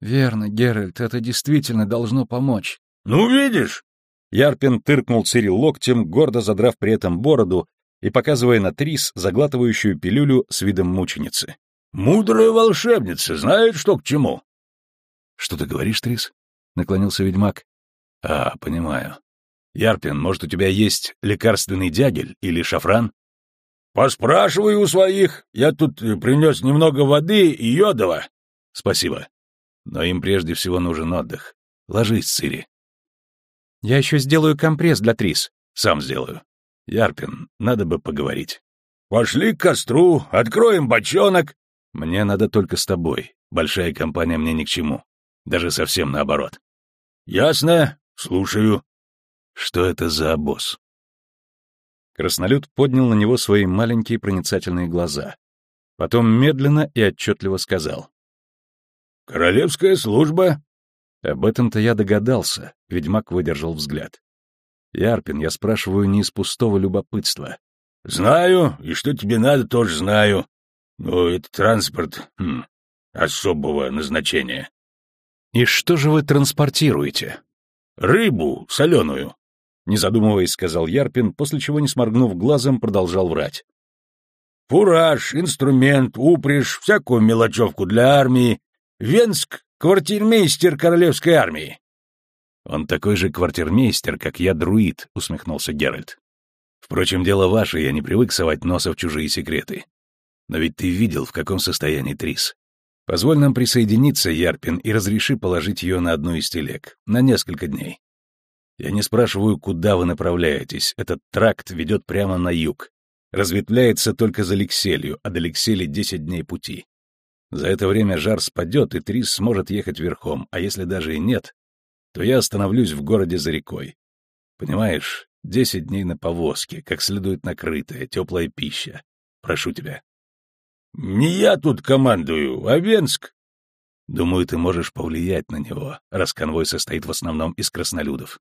«Верно, Геральт, это действительно должно помочь». «Ну, видишь!» Ярпин тыркнул Цири локтем, гордо задрав при этом бороду и показывая на Трис, заглатывающую пилюлю с видом мученицы. «Мудрая волшебница, знает, что к чему». «Что ты говоришь, Трис?» — наклонился ведьмак. «А, понимаю. Ярпин, может, у тебя есть лекарственный дягель или шафран?» «Поспрашивай у своих. Я тут принес немного воды и йодова». «Спасибо. Но им прежде всего нужен отдых. Ложись, Цири. Я еще сделаю компресс для Трис. Сам сделаю. Ярпин, надо бы поговорить. Пошли к костру, откроем бочонок. Мне надо только с тобой. Большая компания мне ни к чему. Даже совсем наоборот. Ясно, слушаю. Что это за обоз? Краснолюд поднял на него свои маленькие проницательные глаза. Потом медленно и отчетливо сказал. «Королевская служба?» Об этом-то я догадался, ведьмак выдержал взгляд. Ярпин, я спрашиваю не из пустого любопытства. «Знаю, и что тебе надо, тоже знаю. Но это транспорт хм, особого назначения». «И что же вы транспортируете?» «Рыбу соленую», — не задумываясь, сказал Ярпин, после чего, не сморгнув глазом, продолжал врать. «Фураж, инструмент, упряжь, всякую мелочевку для армии, Венск — квартирмейстер королевской армии. Он такой же квартирмейстер, как я друид, усмехнулся Геральт. Впрочем, дело ваше, я не привык совать носа в чужие секреты. Но ведь ты видел, в каком состоянии Трис. Позволь нам присоединиться, Ярпин, и разреши положить ее на одну из телег, на несколько дней. Я не спрашиваю, куда вы направляетесь, этот тракт ведет прямо на юг. Разветвляется только за Ликселью, а до Ликсели десять дней пути. За это время жар спадет, и Трис сможет ехать верхом, а если даже и нет, то я остановлюсь в городе за рекой. Понимаешь, Десять дней на повозке, как следует накрытая, теплая пища. Прошу тебя. Не я тут командую, а Венск. Думаю, ты можешь повлиять на него, раз конвой состоит в основном из краснолюдов.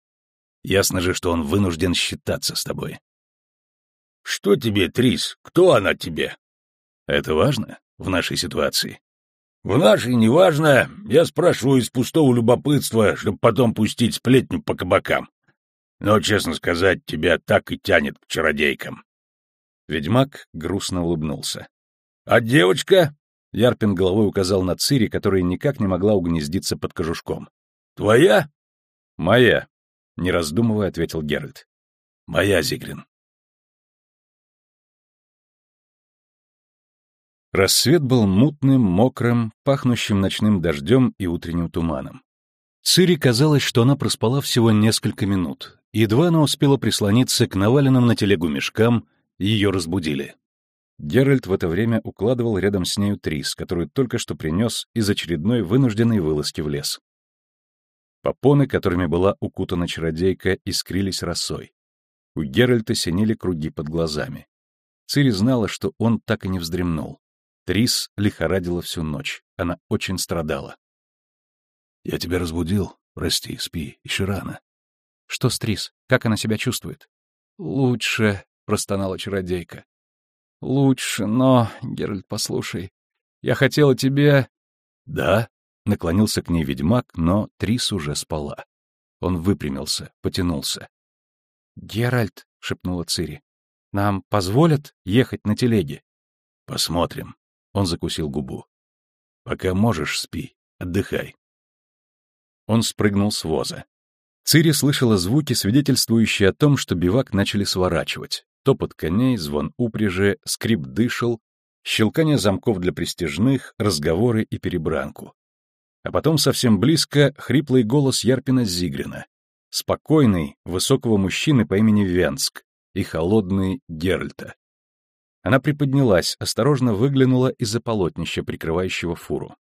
Ясно же, что он вынужден считаться с тобой. Что тебе, Трис? Кто она тебе? Это важно в нашей ситуации? В нашей неважно. Я спрашиваю из пустого любопытства, чтобы потом пустить сплетню по кабакам. Но, честно сказать, тебя так и тянет к чародейкам. Ведьмак грустно улыбнулся. — А девочка? — Ярпин головой указал на Цири, которая никак не могла угнездиться под кожушком. — Твоя? — Моя, — не раздумывая, ответил Геральт. — Моя, Зигрин. Рассвет был мутным, мокрым, пахнущим ночным дождем и утренним туманом. Цири казалось, что она проспала всего несколько минут. Едва она успела прислониться к наваленным на телегу мешкам, ее разбудили. Геральт в это время укладывал рядом с нею Трис, которую только что принес из очередной вынужденной вылазки в лес. Попоны, которыми была укутана чародейка, искрились росой. У Геральта синели круги под глазами. Цири знала, что он так и не вздремнул. Трис лихорадила всю ночь. Она очень страдала. «Я тебя разбудил? Прости, спи, еще рано». «Что с Трис? Как она себя чувствует?» «Лучше», — простонала чародейка. «Лучше, но, Геральт, послушай, я хотела тебе...» «Да?» — наклонился к ней ведьмак, но Трис уже спала. Он выпрямился, потянулся. «Геральт», — шепнула Цири, — «нам позволят ехать на телеге?» «Посмотрим», он закусил губу. «Пока можешь, спи. Отдыхай». Он спрыгнул с воза. Цири слышала звуки, свидетельствующие о том, что бивак начали сворачивать. Топот коней, звон упряжи, скрип дышал, щелкание замков для пристежных, разговоры и перебранку. А потом совсем близко хриплый голос Ярпина Зигрина, спокойный, высокого мужчины по имени Венск и холодный Геральта. Она приподнялась, осторожно выглянула из-за полотнища, прикрывающего фуру.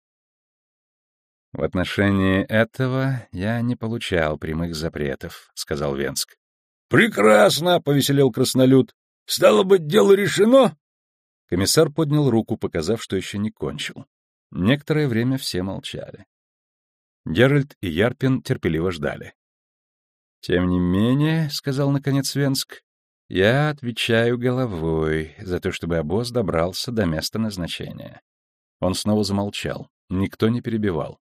«В отношении этого я не получал прямых запретов», — сказал Венск. «Прекрасно!» — повеселел краснолюд. «Стало быть, дело решено?» Комиссар поднял руку, показав, что еще не кончил. Некоторое время все молчали. Геральт и Ярпин терпеливо ждали. «Тем не менее», — сказал наконец Венск, я отвечаю головой за то, чтобы обоз добрался до места назначения. Он снова замолчал. Никто не перебивал.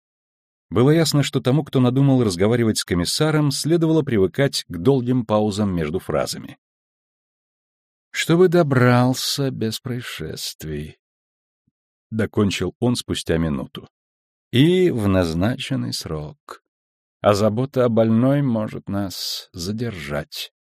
Было ясно, что тому, кто надумал разговаривать с комиссаром, следовало привыкать к долгим паузам между фразами. «Чтобы добрался без происшествий», — докончил он спустя минуту. «И в назначенный срок. А забота о больной может нас задержать».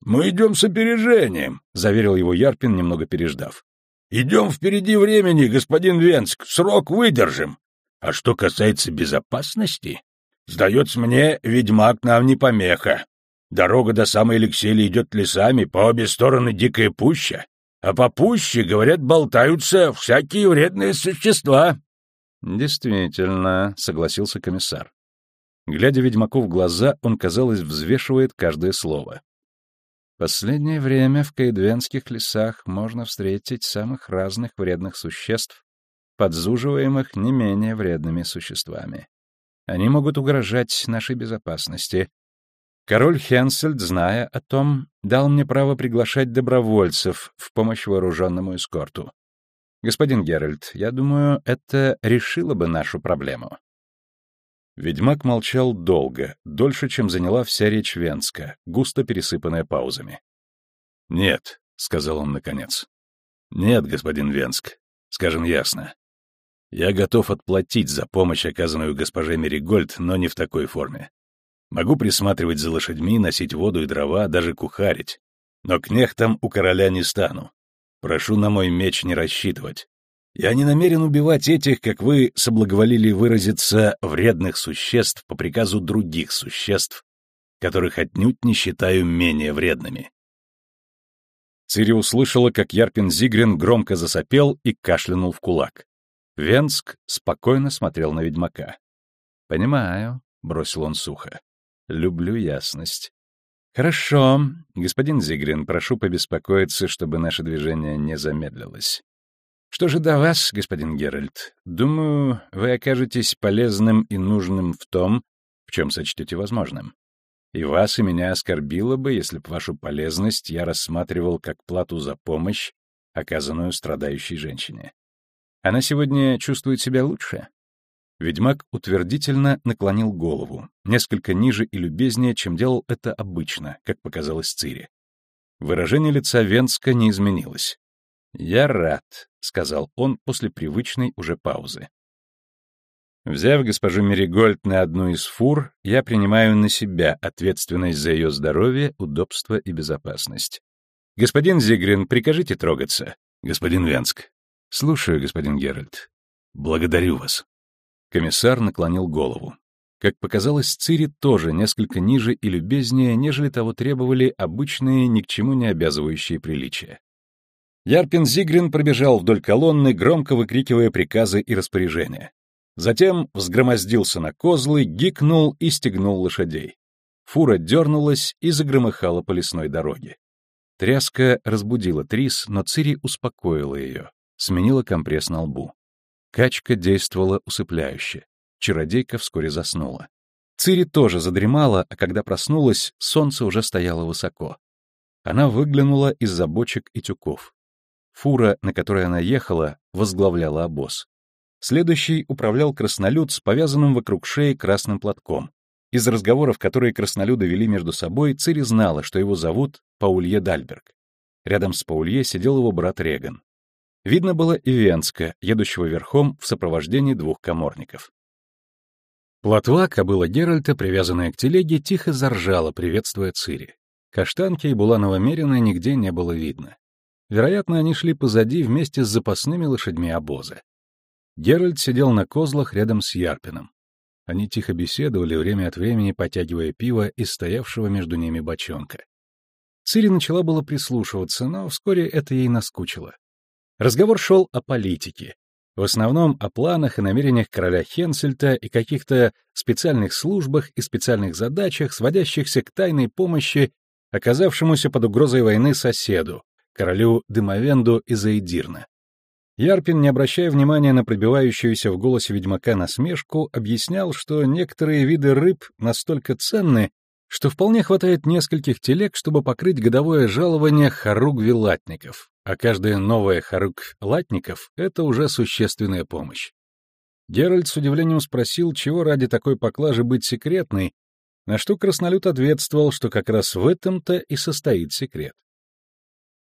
«Мы идем с опережением», — заверил его Ярпин, немного переждав. «Идем впереди времени, господин Венск, срок выдержим. А что касается безопасности, сдается мне, ведьмак нам не помеха. Дорога до самой Элексели идет лесами, по обе стороны дикая пуща, а по пуще, говорят, болтаются всякие вредные существа». «Действительно», — согласился комиссар. Глядя ведьмаку в глаза, он, казалось, взвешивает каждое слово. Последнее время в кайдвенских лесах можно встретить самых разных вредных существ, подзуживаемых не менее вредными существами. Они могут угрожать нашей безопасности. Король Хенсельд, зная о том, дал мне право приглашать добровольцев в помощь вооруженному эскорту. Господин Геральт, я думаю, это решило бы нашу проблему. Ведьмак молчал долго, дольше, чем заняла вся речь Венска, густо пересыпанная паузами. «Нет», — сказал он наконец. «Нет, господин Венск, скажем ясно. Я готов отплатить за помощь, оказанную госпоже Меригольд, но не в такой форме. Могу присматривать за лошадьми, носить воду и дрова, даже кухарить. Но кнехтом у короля не стану. Прошу на мой меч не рассчитывать. Я не намерен убивать этих, как вы соблаговолили выразиться, вредных существ по приказу других существ, которых отнюдь не считаю менее вредными. Цири услышала, как Ярпин Зигрин громко засопел и кашлянул в кулак. Венск спокойно смотрел на ведьмака. «Понимаю», — бросил он сухо. «Люблю ясность. Хорошо. Господин Зигрин, прошу побеспокоиться, чтобы наше движение не замедлилось. Что же до вас, господин Геральт? Думаю, вы окажетесь полезным и нужным в том, в чем сочтете возможным. И вас, и меня оскорбило бы, если б вашу полезность я рассматривал как плату за помощь, оказанную страдающей женщине. Она сегодня чувствует себя лучше? Ведьмак утвердительно наклонил голову, несколько ниже и любезнее, чем делал это обычно, как показалось Цири. Выражение лица Венска не изменилось. «Я рад», — сказал он после привычной уже паузы. Взяв госпожу Меригольд на одну из фур, я принимаю на себя ответственность за ее здоровье, удобство и безопасность. Господин Зигрин, прикажите трогаться. Господин Венск. Слушаю, господин Геральт. Благодарю вас. Комиссар наклонил голову. Как показалось, Цири тоже несколько ниже и любезнее, нежели того требовали обычные, ни к чему не обязывающие приличия. Ярпин Зигрин пробежал вдоль колонны, громко выкрикивая приказы и распоряжения. Затем взгромоздился на козлы, гикнул и стегнул лошадей. Фура дернулась и загромыхала по лесной дороге. Тряска разбудила Трис, но Цири успокоила ее, сменила компресс на лбу. Качка действовала усыпляюще. Чародейка вскоре заснула. Цири тоже задремала, а когда проснулась, солнце уже стояло высоко. Она выглянула из-за бочек и тюков. Фура, на которой она ехала, возглавляла обоз. Следующий управлял краснолюд с повязанным вокруг шеи красным платком. Из разговоров, которые краснолюды вели между собой, Цири знала, что его зовут Паулье Дальберг. Рядом с Паулье сидел его брат Реган. Видно было и Венска, едущего верхом в сопровождении двух коморников. Плотва, кобыла Геральта, привязанная к телеге, тихо заржала, приветствуя Цири. Каштанки и Буланова Мерина нигде не было видно. Вероятно, они шли позади вместе с запасными лошадьми обоза. Геральт сидел на козлах рядом с Ярпином. Они тихо беседовали, время от времени потягивая пиво из стоявшего между ними бочонка. Цири начала было прислушиваться, но вскоре это ей наскучило. Разговор шел о политике, в основном о планах и намерениях короля Хенсельта и каких-то специальных службах и специальных задачах, сводящихся к тайной помощи оказавшемуся под угрозой войны соседу, королю Дымовенду из Эйдирна. Ярпин, не обращая внимания на пробивающуюся в голосе ведьмака насмешку, объяснял, что некоторые виды рыб настолько ценны, что вполне хватает нескольких телег, чтобы покрыть годовое жалование хоруг-вилатников, а каждая новая хоруг-латников — это уже существенная помощь. Геральт с удивлением спросил, чего ради такой поклажи быть секретной, на что краснолюд ответствовал, что как раз в этом-то и состоит секрет.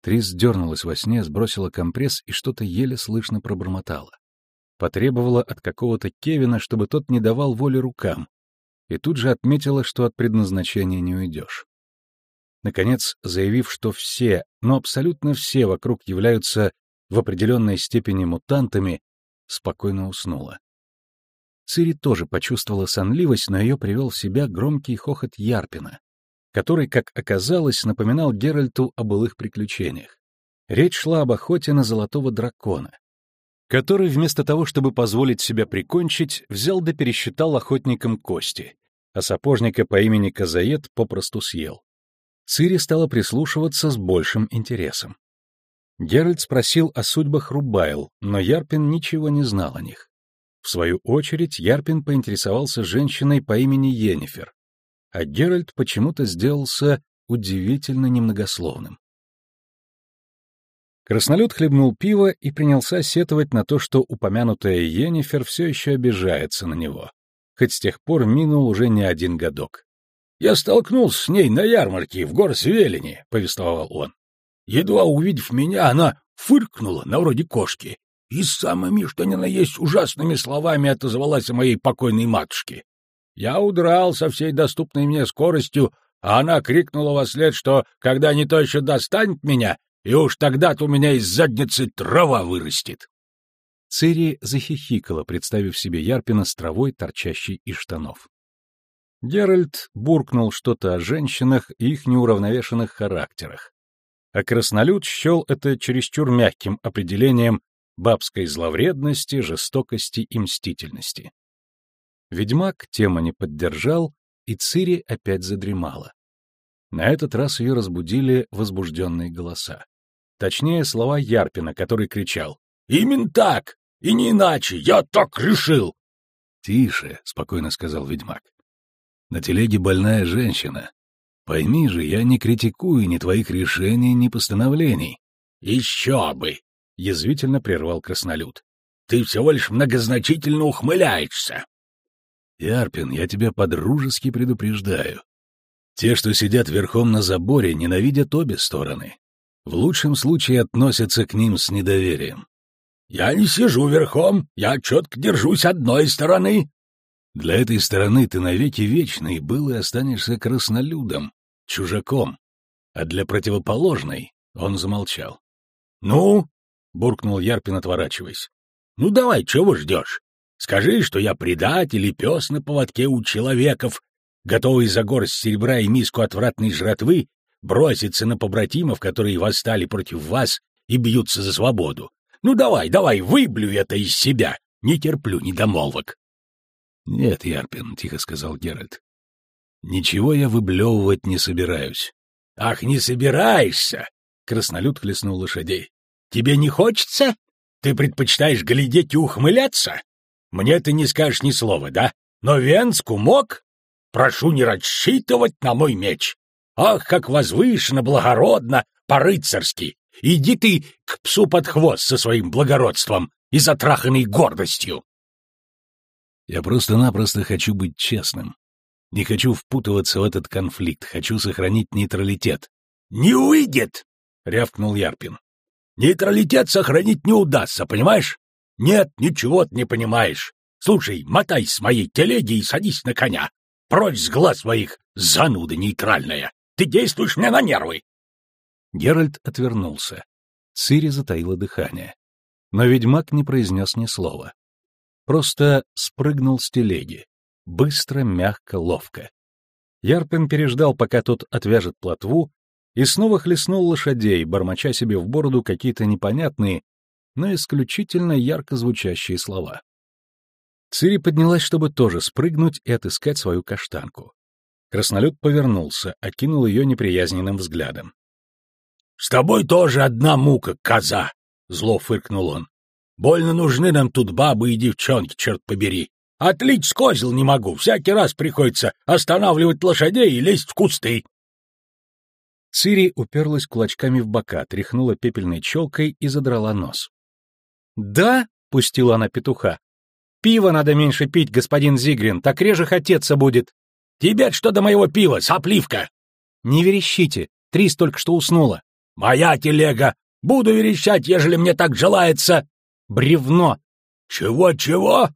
Трис дернулась во сне, сбросила компресс и что-то еле слышно пробормотала. Потребовала от какого-то Кевина, чтобы тот не давал воли рукам, и тут же отметила, что от предназначения не уйдешь. Наконец, заявив, что все, но абсолютно все вокруг являются в определенной степени мутантами, спокойно уснула. Цири тоже почувствовала сонливость, но ее привел в себя громкий хохот Ярпина, который, как оказалось, напоминал Геральту о былых приключениях. Речь шла об охоте на золотого дракона, который вместо того, чтобы позволить себя прикончить, взял да пересчитал охотникам кости, а сапожника по имени Казаед попросту съел. Цири стала прислушиваться с большим интересом. Геральт спросил о судьбах Рубайл, но Ярпин ничего не знал о них. В свою очередь Ярпин поинтересовался женщиной по имени Йеннифер, а Геральт почему-то сделался удивительно немногословным. Краснолюд хлебнул пиво и принялся сетовать на то, что упомянутая Йеннифер все еще обижается на него, хоть с тех пор минул уже не один годок. «Я столкнулся с ней на ярмарке в Горсвелине», — повествовал он. «Едва увидев меня, она фыркнула на вроде кошки и с самыми, что ни на есть, ужасными словами отозвалась о моей покойной матушке. Я удрал со всей доступной мне скоростью, а она крикнула во след, что когда не то еще достанет меня, и уж тогда-то у меня из задницы трава вырастет. Цири захихикала, представив себе Ярпина с травой, торчащей из штанов. Геральт буркнул что-то о женщинах и их неуравновешенных характерах. А краснолюд счел это чересчур мягким определением бабской зловредности, жестокости и мстительности. Ведьмак тема не поддержал, и Цири опять задремала. На этот раз ее разбудили возбужденные голоса. Точнее, слова Ярпина, который кричал. «Именно так! И не иначе! Я так решил!» «Тише», — спокойно сказал ведьмак. «На телеге больная женщина. Пойми же, я не критикую ни твоих решений, ни постановлений». «Еще бы!» — язвительно прервал краснолюд. «Ты всего лишь многозначительно ухмыляешься». «Ярпин, я тебя подружески предупреждаю. Те, что сидят верхом на заборе, ненавидят обе стороны. В лучшем случае относятся к ним с недоверием. «Я не сижу верхом, я четко держусь одной стороны». «Для этой стороны ты навеки вечный был и останешься краснолюдом, чужаком. А для противоположной...» — он замолчал. «Ну?» — буркнул Ярпин, отворачиваясь. «Ну давай, чего ждешь? Скажи, что я предатель и пес на поводке у человеков, готовый за горсть серебра и миску отвратной жратвы броситься на побратимов, которые восстали против вас и бьются за свободу. Ну давай, давай, выблюй это из себя. Не терплю недомолвок. — Нет, Ярпин, — тихо сказал Геральт. — Ничего я выблевывать не собираюсь. — Ах, не собираешься? — краснолюд хлестнул лошадей. — Тебе не хочется? Ты предпочитаешь глядеть и ухмыляться? Мне ты не скажешь ни слова, да? Но Венску мог? Прошу не рассчитывать на мой меч. Ах, как возвышенно, благородно, по-рыцарски! Иди ты к псу под хвост со своим благородством и затраханной гордостью!» «Я просто-напросто хочу быть честным. Не хочу впутываться в этот конфликт, хочу сохранить нейтралитет». «Не уйдет!» — рявкнул Ярпин. «Нейтралитет сохранить не удастся, понимаешь? Нет, ничего ты не понимаешь. Слушай, мотай с моей телеги и садись на коня. Прочь с глаз моих, зануда нейтральная!» Ты действуешь мне на нервы!» Геральт отвернулся. Цири затаила дыхание. Но ведьмак не произнес ни слова. Просто спрыгнул с телеги. Быстро, мягко, ловко. Ярпин переждал, пока тот отвяжет плотву, и снова хлестнул лошадей, бормоча себе в бороду какие-то непонятные, но исключительно ярко звучащие слова. Цири поднялась, чтобы тоже спрыгнуть и отыскать свою каштанку. Краснолюд повернулся, окинул ее неприязненным взглядом. — С тобой тоже одна мука, коза! — зло фыркнул он. — Больно нужны нам тут бабы и девчонки, черт побери. Отлить с козел не могу, всякий раз приходится останавливать лошадей и лезть в кусты. Цири уперлась кулачками в бока, тряхнула пепельной челкой и задрала нос. «Да?» — пустила она петуха. «Пиво надо меньше пить, господин Зигрин, так реже хотеться будет». Тебе что до моего пива, сопливка? Не верещите, Трис только что уснула. Моя телега. Буду верещать, ежели мне так желается. Бревно. Чего-чего?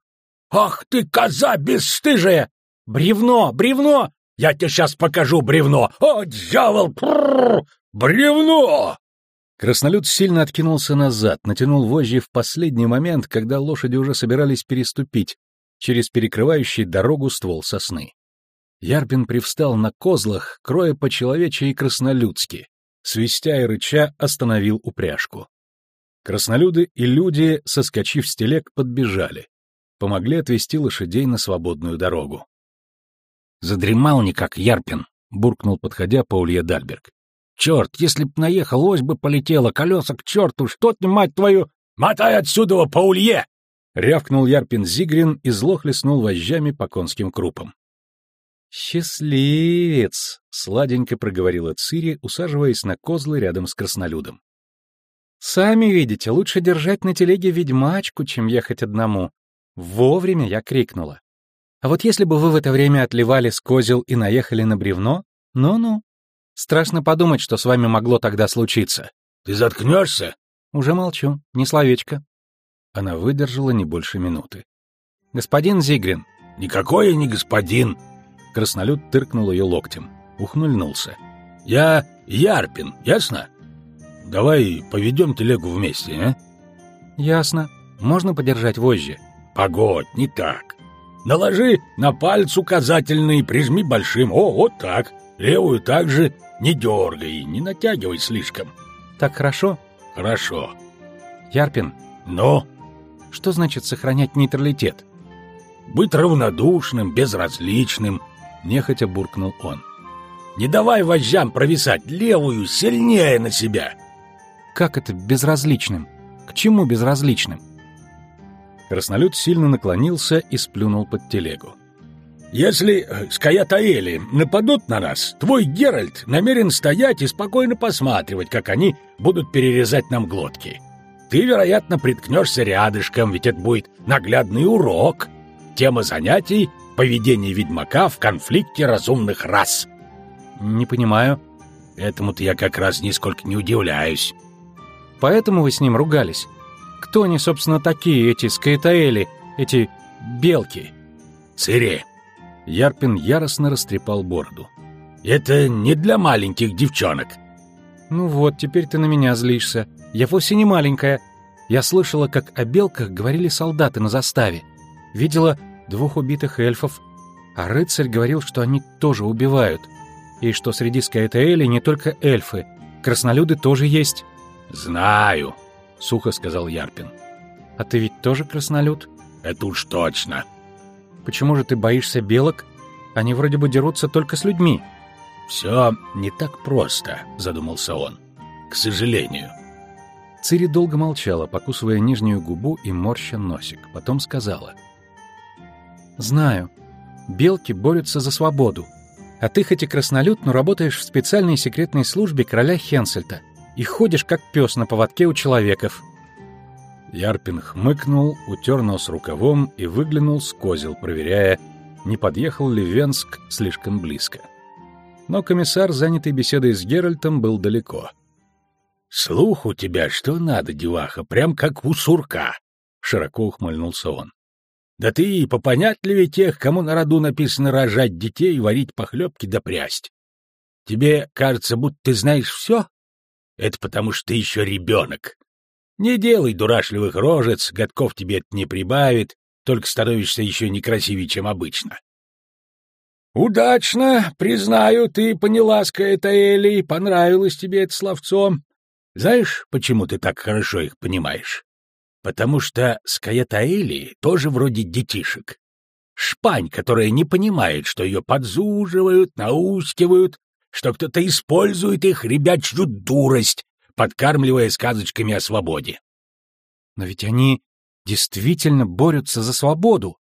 Ах ты, коза бесстыжая! Бревно, бревно! Я тебе сейчас покажу бревно! О, дьявол! Прррр! Бревно! Краснолюд сильно откинулся назад, натянул вожжи в последний момент, когда лошади уже собирались переступить через перекрывающий дорогу ствол сосны. Ярпин привстал на козлах, кроя по-человече и краснолюдски. Свистя и рыча, остановил упряжку. Краснолюды и люди, соскочив с телег, подбежали. Помогли отвести лошадей на свободную дорогу. «Задремал никак, Ярпин», — буркнул, подходя Паулье Дальберг. «Черт, если б наехал, ось бы полетела, колеса к черту, что ты, мать твою...» «Мотай отсюда, Паулье!» — рявкнул Ярпин Зигрин и зло хлестнул вожжами по конским крупам. «Счастливец!» — сладенько проговорила Цири, усаживаясь на козлы рядом с краснолюдом. «Сами видите, лучше держать на телеге ведьмачку, чем ехать одному. Вовремя я крикнула. А вот если бы вы в это время отливали с козел и наехали на бревно, ну-ну. Страшно подумать, что с вами могло тогда случиться». «Ты заткнешься?» «Уже молчу, ни словечко». Она выдержала не больше минуты. «Господин Зигрин». «Никакой я не господин», Краснолюд тыркнул ее локтем. Ухмыльнулся. «Я Ярпин, ясно? Давай поведем телегу вместе, а?» «Ясно. Можно подержать вожжи?» «Погодь, не так. Наложи на палец указательный, прижми большим. О, вот так. Левую также не дергай, не натягивай слишком». «Так хорошо?» «Хорошо». «Ярпин?» «Ну?» «Что значит сохранять нейтралитет?» «Быть равнодушным, безразличным, — нехотя буркнул он. Не давай вожжам провисать, левую сильнее на себя. Как это безразличным? К чему безразличным? Краснолюд сильно наклонился и сплюнул под телегу. Если э, Скаятаэли нападут на нас, твой Геральт намерен стоять и спокойно посматривать, как они будут перерезать нам глотки. Ты, вероятно, приткнешься рядышком, ведь это будет наглядный урок. Тема занятий — поведение ведьмака в конфликте разумных рас. Не понимаю. Этому-то я как раз нисколько не удивляюсь. Поэтому вы с ним ругались? Кто они, собственно, такие, эти скаэтаэли, эти белки? Цири. Ярпин яростно растрепал бороду. Это не для маленьких девчонок. Ну вот, теперь ты на меня злишься. Я вовсе не маленькая. Я слышала, как о белках говорили солдаты на заставе. Видела двух убитых эльфов. А рыцарь говорил, что они тоже убивают. И что среди скаэтаэли не только эльфы. Краснолюды тоже есть. «Знаю», — сухо сказал Ярпин. «А ты ведь тоже краснолюд?» «Это уж точно». «Почему же ты боишься белок? Они вроде бы дерутся только с людьми». «Все не так просто», — задумался он. «К сожалению». Цири долго молчала, покусывая нижнюю губу и морща носик. Потом сказала. «Знаю. Белки борются за свободу. А ты хоть и краснолюд, но работаешь в специальной секретной службе короля Хенсельта и ходишь как пес на поводке у человеков». Ярпин хмыкнул, утер нос рукавом и выглянул с козел, проверяя, не подъехал ли Венск слишком близко. Но комиссар, занятый беседой с Геральтом, был далеко. «Слух у тебя что надо, деваха, прям как у сурка!» — широко ухмыльнулся он. «Да ты и попонятливее тех, кому на роду написано рожать детей, варить похлебки да прясть. Тебе кажется, будто ты знаешь все? Это потому, что ты еще ребенок. Не делай дурашливых рожец, годков тебе это не прибавит, только становишься еще некрасивее, чем обычно. Удачно, признаю, ты поняла, Скаэтаэли, и понравилось тебе это словцо. Знаешь, почему ты так хорошо их понимаешь? Потому что Скаэтаэли тоже вроде детишек. Шпань, которая не понимает, что ее подзуживают, наускивают, что кто-то использует их ребячью дурость, подкармливая сказочками о свободе. Но ведь они действительно борются за свободу.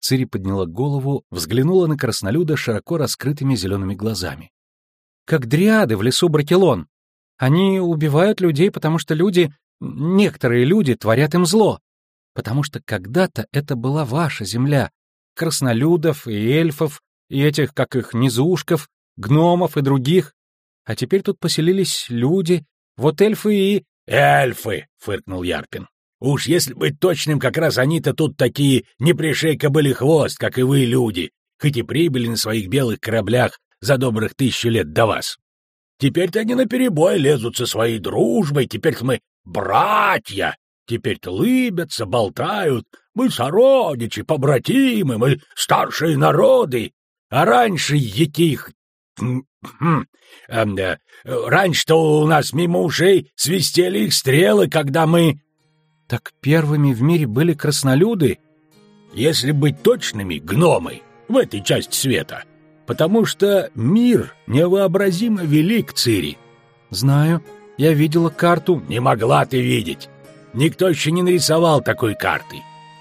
Цири подняла голову, взглянула на краснолюда широко раскрытыми зелеными глазами. Как дриады в лесу Бракелон. Они убивают людей, потому что люди, некоторые люди, творят им зло. Потому что когда-то это была ваша земля. Краснолюдов и эльфов, и этих, как их, низушков, гномов и других. А теперь тут поселились люди, вот эльфы и... «Эльфы!» — фыркнул Ярпин. «Уж если быть точным, как раз они-то тут такие не пришей кобыли хвост, как и вы, люди, хоть и прибыли на своих белых кораблях за добрых тысячу лет до вас. Теперь-то они наперебой лезут со своей дружбой, теперь-то мы братья, теперь-то лыбятся, болтают, мы сородичи, побратимы, мы старшие народы, а раньше э, раньше-то у нас мимо ушей свистели их стрелы, когда мы... Так первыми в мире были краснолюды? Если быть точными, гномы в этой части света. Потому что мир невообразимо велик, Цири. Знаю, я видела карту. Не могла ты видеть. Никто еще не нарисовал такой карты.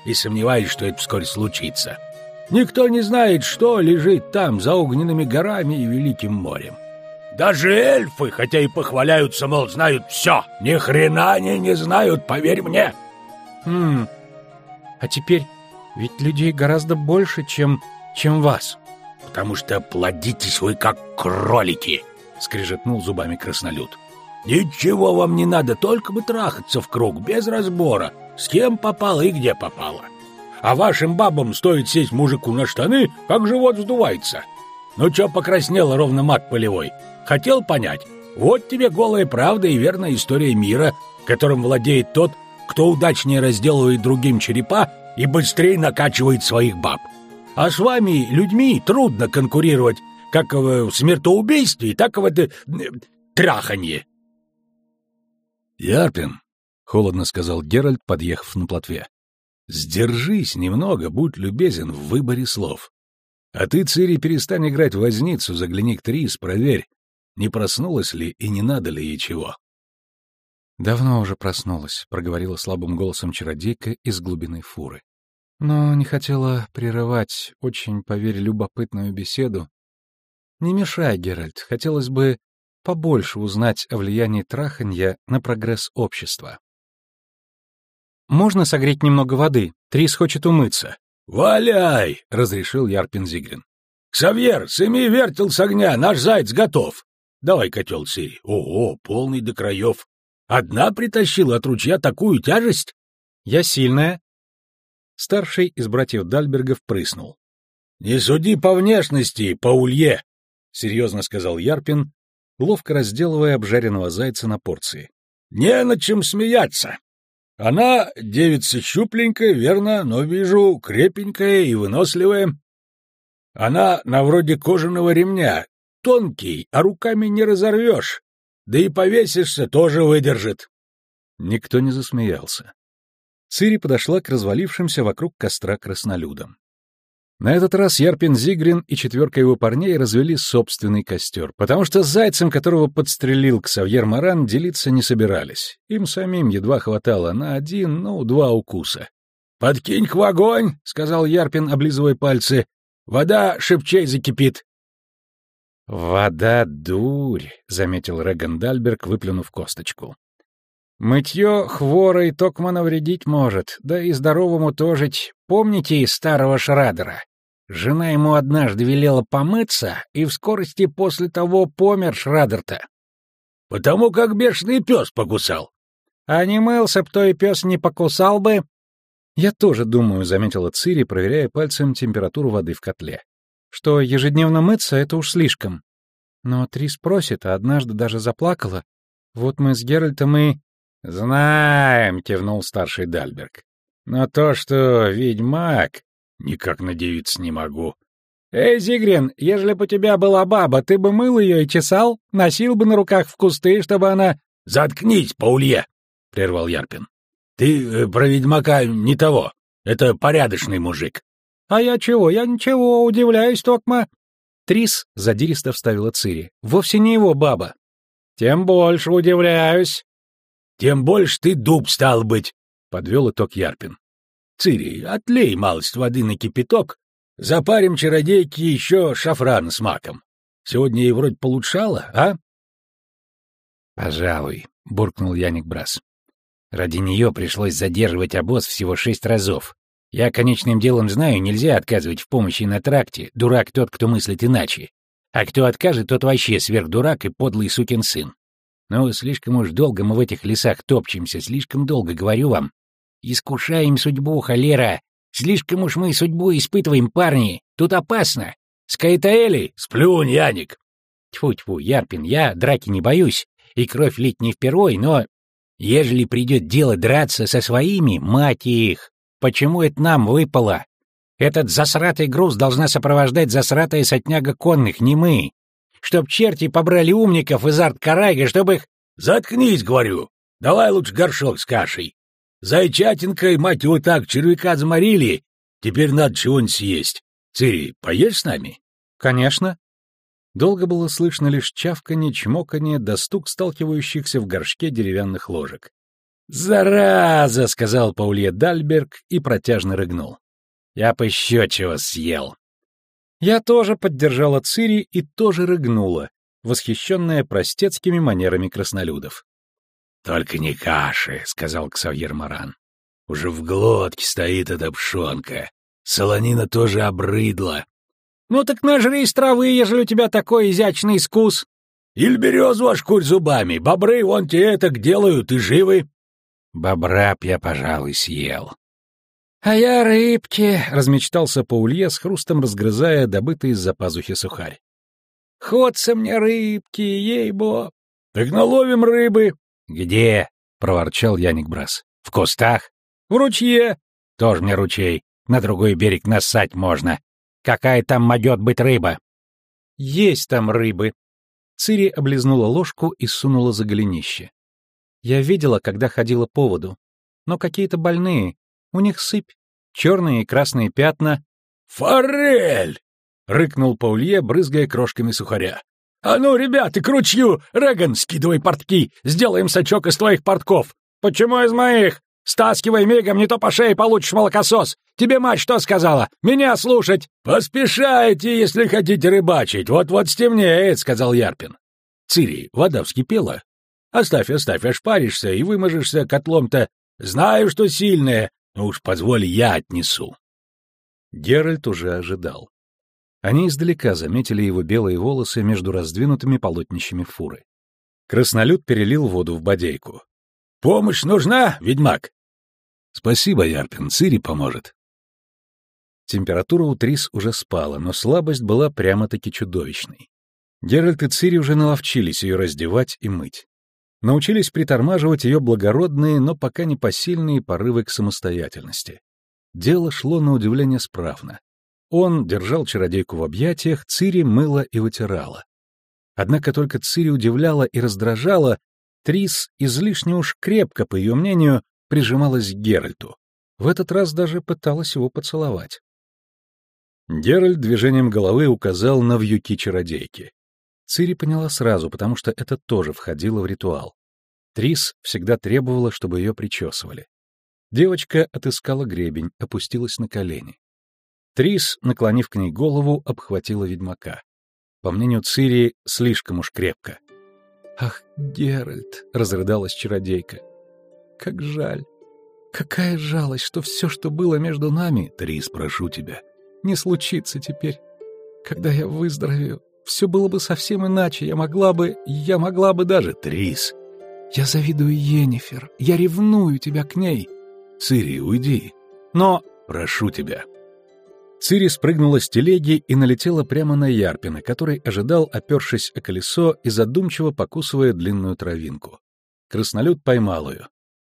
И сомневаюсь, что это вскоре случится. — Никто не знает, что лежит там, за огненными горами и Великим морем. Даже эльфы, хотя и похваляются, мол, знают все, ни хрена они не знают, поверь мне. Хм, а теперь ведь людей гораздо больше, чем, чем вас. Потому что плодитесь вы как кролики, скрежетнул зубами краснолюд. Ничего вам не надо, только бы трахаться в круг, без разбора, с кем попало и где попало. — а вашим бабам стоит сесть мужику на штаны, как живот вздувается. Ну чё покраснело ровно мат полевой? Хотел понять? Вот тебе голая правда и верная история мира, которым владеет тот, кто удачнее разделывает другим черепа и быстрее накачивает своих баб. А с вами, людьми, трудно конкурировать как в смертоубийстве, так и в это... траханье. «Ярпин», — холодно сказал Геральт, подъехав на плотве, Сдержись немного, будь любезен в выборе слов. А ты, Цири, перестань играть в возницу, загляни к Трис, проверь, не проснулась ли и не надо ли ей чего. «Давно уже проснулась», — проговорила слабым голосом чародейка из глубины фуры. Но не хотела прерывать очень, поверь, любопытную беседу. Не мешай, Геральт, хотелось бы побольше узнать о влиянии траханья на прогресс общества. «Можно согреть немного воды? Трис хочет умыться». «Валяй!» — разрешил Ярпин Зигрин. «Ксавьер, сыми вертел с огня, наш заяц готов. Давай котел Цири. Ого, полный до краев. Одна притащила от ручья такую тяжесть? Я сильная. Старший из братьев Дальбергов прыснул. Не суди по внешности, по улье, серьезно сказал Ярпин, ловко разделывая обжаренного зайца на порции. Не над чем смеяться. Она девица щупленькая, верно, но вижу, крепенькая и выносливая. Она на вроде кожаного ремня, тонкий, а руками не разорвешь. Да и повесишься тоже выдержит. Никто не засмеялся. Цири подошла к развалившимся вокруг костра краснолюдам. На этот раз Ярпин Зигрин и четверка его парней развели собственный костер, потому что зайцем, которого подстрелил Ксавьер Маран, делиться не собирались. Им самим едва хватало на один, ну, два укуса. «Подкинь в огонь!» — сказал Ярпин, облизывая пальцы. «Вода шепчей закипит!» «Вода дурь», — заметил Реган Дальберг, выплюнув косточку. «Мытье хворой токма навредить может, да и здоровому тожить. Помните старого Шрадера? Жена ему однажды велела помыться, и в скорости после того помер Шрадер-то». «Потому как бешеный пес покусал». «А не мылся б, то и пес не покусал бы». «Я тоже думаю», — заметила Цири, проверяя пальцем температуру воды в котле что ежедневно мыться — это уж слишком. Но Трис просит, а однажды даже заплакала. Вот мы с Геральтом и... — Знаем, — кивнул старший Дальберг. — Но то, что ведьмак... Никак надеяться не могу. — Эй, Зигрин, ежели бы у тебя была баба, ты бы мыл ее и чесал, носил бы на руках в кусты, чтобы она... — Заткнись, Паулье! — прервал Ярпин. — Ты э, про ведьмака не того. Это порядочный мужик. «А я чего? Я ничего, удивляюсь, Токма». Трис задиристо вставила Цири. «Вовсе не его баба». «Тем больше удивляюсь». «Тем больше ты дуб стал быть», — подвел итог Ярпин. «Цири, отлей малость воды на кипяток, запарим чародейки еще шафран с маком. Сегодня ей вроде получало, а?» «Пожалуй», — буркнул Яник Брас. «Ради нее пришлось задерживать обоз всего шесть разов. Я конечным делом знаю, нельзя отказывать в помощи на тракте, дурак тот, кто мыслит иначе. А кто откажет, тот вообще сверхдурак и подлый сукин сын. Но слишком уж долго мы в этих лесах топчемся, слишком долго, говорю вам. Искушаем судьбу, холера. Слишком уж мы судьбу испытываем, парни. Тут опасно. Скайтаэли? Сплюнь, Яник. Тьфу-тьфу, Ярпин, я драки не боюсь, и кровь лить не впервой, но... Ежели придет дело драться со своими, мать их, Почему это нам выпало? Этот засратый груз должна сопровождать засратая сотняга конных, не мы. Чтоб черти побрали умников из арт-карайга, чтобы их... Заткнись, говорю. Давай лучше горшок с кашей. Зайчатинкой, мать его так, червяка заморили. Теперь надо чего-нибудь съесть. Цири, поешь с нами? Конечно. Долго было слышно лишь чавканье, чмоканье да стук сталкивающихся в горшке деревянных ложек. «Зараза!» — сказал Паулье Дальберг и протяжно рыгнул. «Я бы еще чего съел!» Я тоже поддержала Цири и тоже рыгнула, восхищенная простецкими манерами краснолюдов. «Только не каши», — сказал Ксавьер Маран. «Уже в глотке стоит эта пшонка. Солонина тоже обрыдла». «Ну так нажрись травы, ежели у тебя такой изящный искус». «Или березу ошкурь зубами. Бобры вон те это делают и живы». Бобра б я, пожалуй, съел. — А я рыбки, — размечтался Паулье с хрустом разгрызая добытый из-за пазухи сухарь. — Ходцы мне рыбки, ей-бо. — Так наловим рыбы. — Где? — проворчал Яник Брас. — В кустах? — В ручье. — Тоже мне ручей. На другой берег нассать можно. Какая там могет быть рыба? — Есть там рыбы. Цири облизнула ложку и сунула за голенище. Я видела, когда ходила по воду. Но какие-то больные. У них сыпь. Черные и красные пятна. «Форель!» рыкнул Паулье, брызгая крошками сухаря. «А ну, ребята, к ручью! Реган, скидывай портки! Сделаем сачок из твоих портков!» «Почему из моих? Стаскивай мигом, не то по шее получишь молокосос! Тебе мать что сказала? Меня слушать!» «Поспешайте, если хотите рыбачить! Вот-вот стемнеет!» — сказал Ярпин. «Цири, вода вскипела? Оставь, оставь, ошпаришься и выможешься котлом-то. Знаю, что сильное, но уж позволь, я отнесу». Геральт уже ожидал. Они издалека заметили его белые волосы между раздвинутыми полотнищами фуры. Краснолюд перелил воду в бодейку. «Помощь нужна, ведьмак?» «Спасибо, Ярпин, Цири поможет». Температура у Трис уже спала, но слабость была прямо-таки чудовищной. Геральт и Цири уже наловчились ее раздевать и мыть. Научились притормаживать ее благородные, но пока не посильные порывы к самостоятельности. Дело шло на удивление справно. Он держал чародейку в объятиях, Цири мыла и вытирала. Однако только Цири удивляла и раздражала, Трис излишне уж крепко, по ее мнению, прижималась к Геральту. В этот раз даже пыталась его поцеловать. Геральт движением головы указал на вьюки чародейки. Цири поняла сразу, потому что это тоже входило в ритуал. Трис всегда требовала, чтобы ее причесывали. Девочка отыскала гребень, опустилась на колени. Трис, наклонив к ней голову, обхватила ведьмака. По мнению Цири, слишком уж крепко. «Ах, Геральт!» — разрыдалась чародейка. «Как жаль! Какая жалость, что все, что было между нами, Трис, прошу тебя, не случится теперь. Когда я выздоровею, все было бы совсем иначе, я могла бы... я могла бы даже... Трис! Я завидую Енифер, я ревную тебя к ней!» «Цири, уйди!» «Но...» «Прошу тебя!» Цири спрыгнула с телеги и налетела прямо на Ярпина, который ожидал, опершись о колесо и задумчиво покусывая длинную травинку. Краснолюд поймал ее.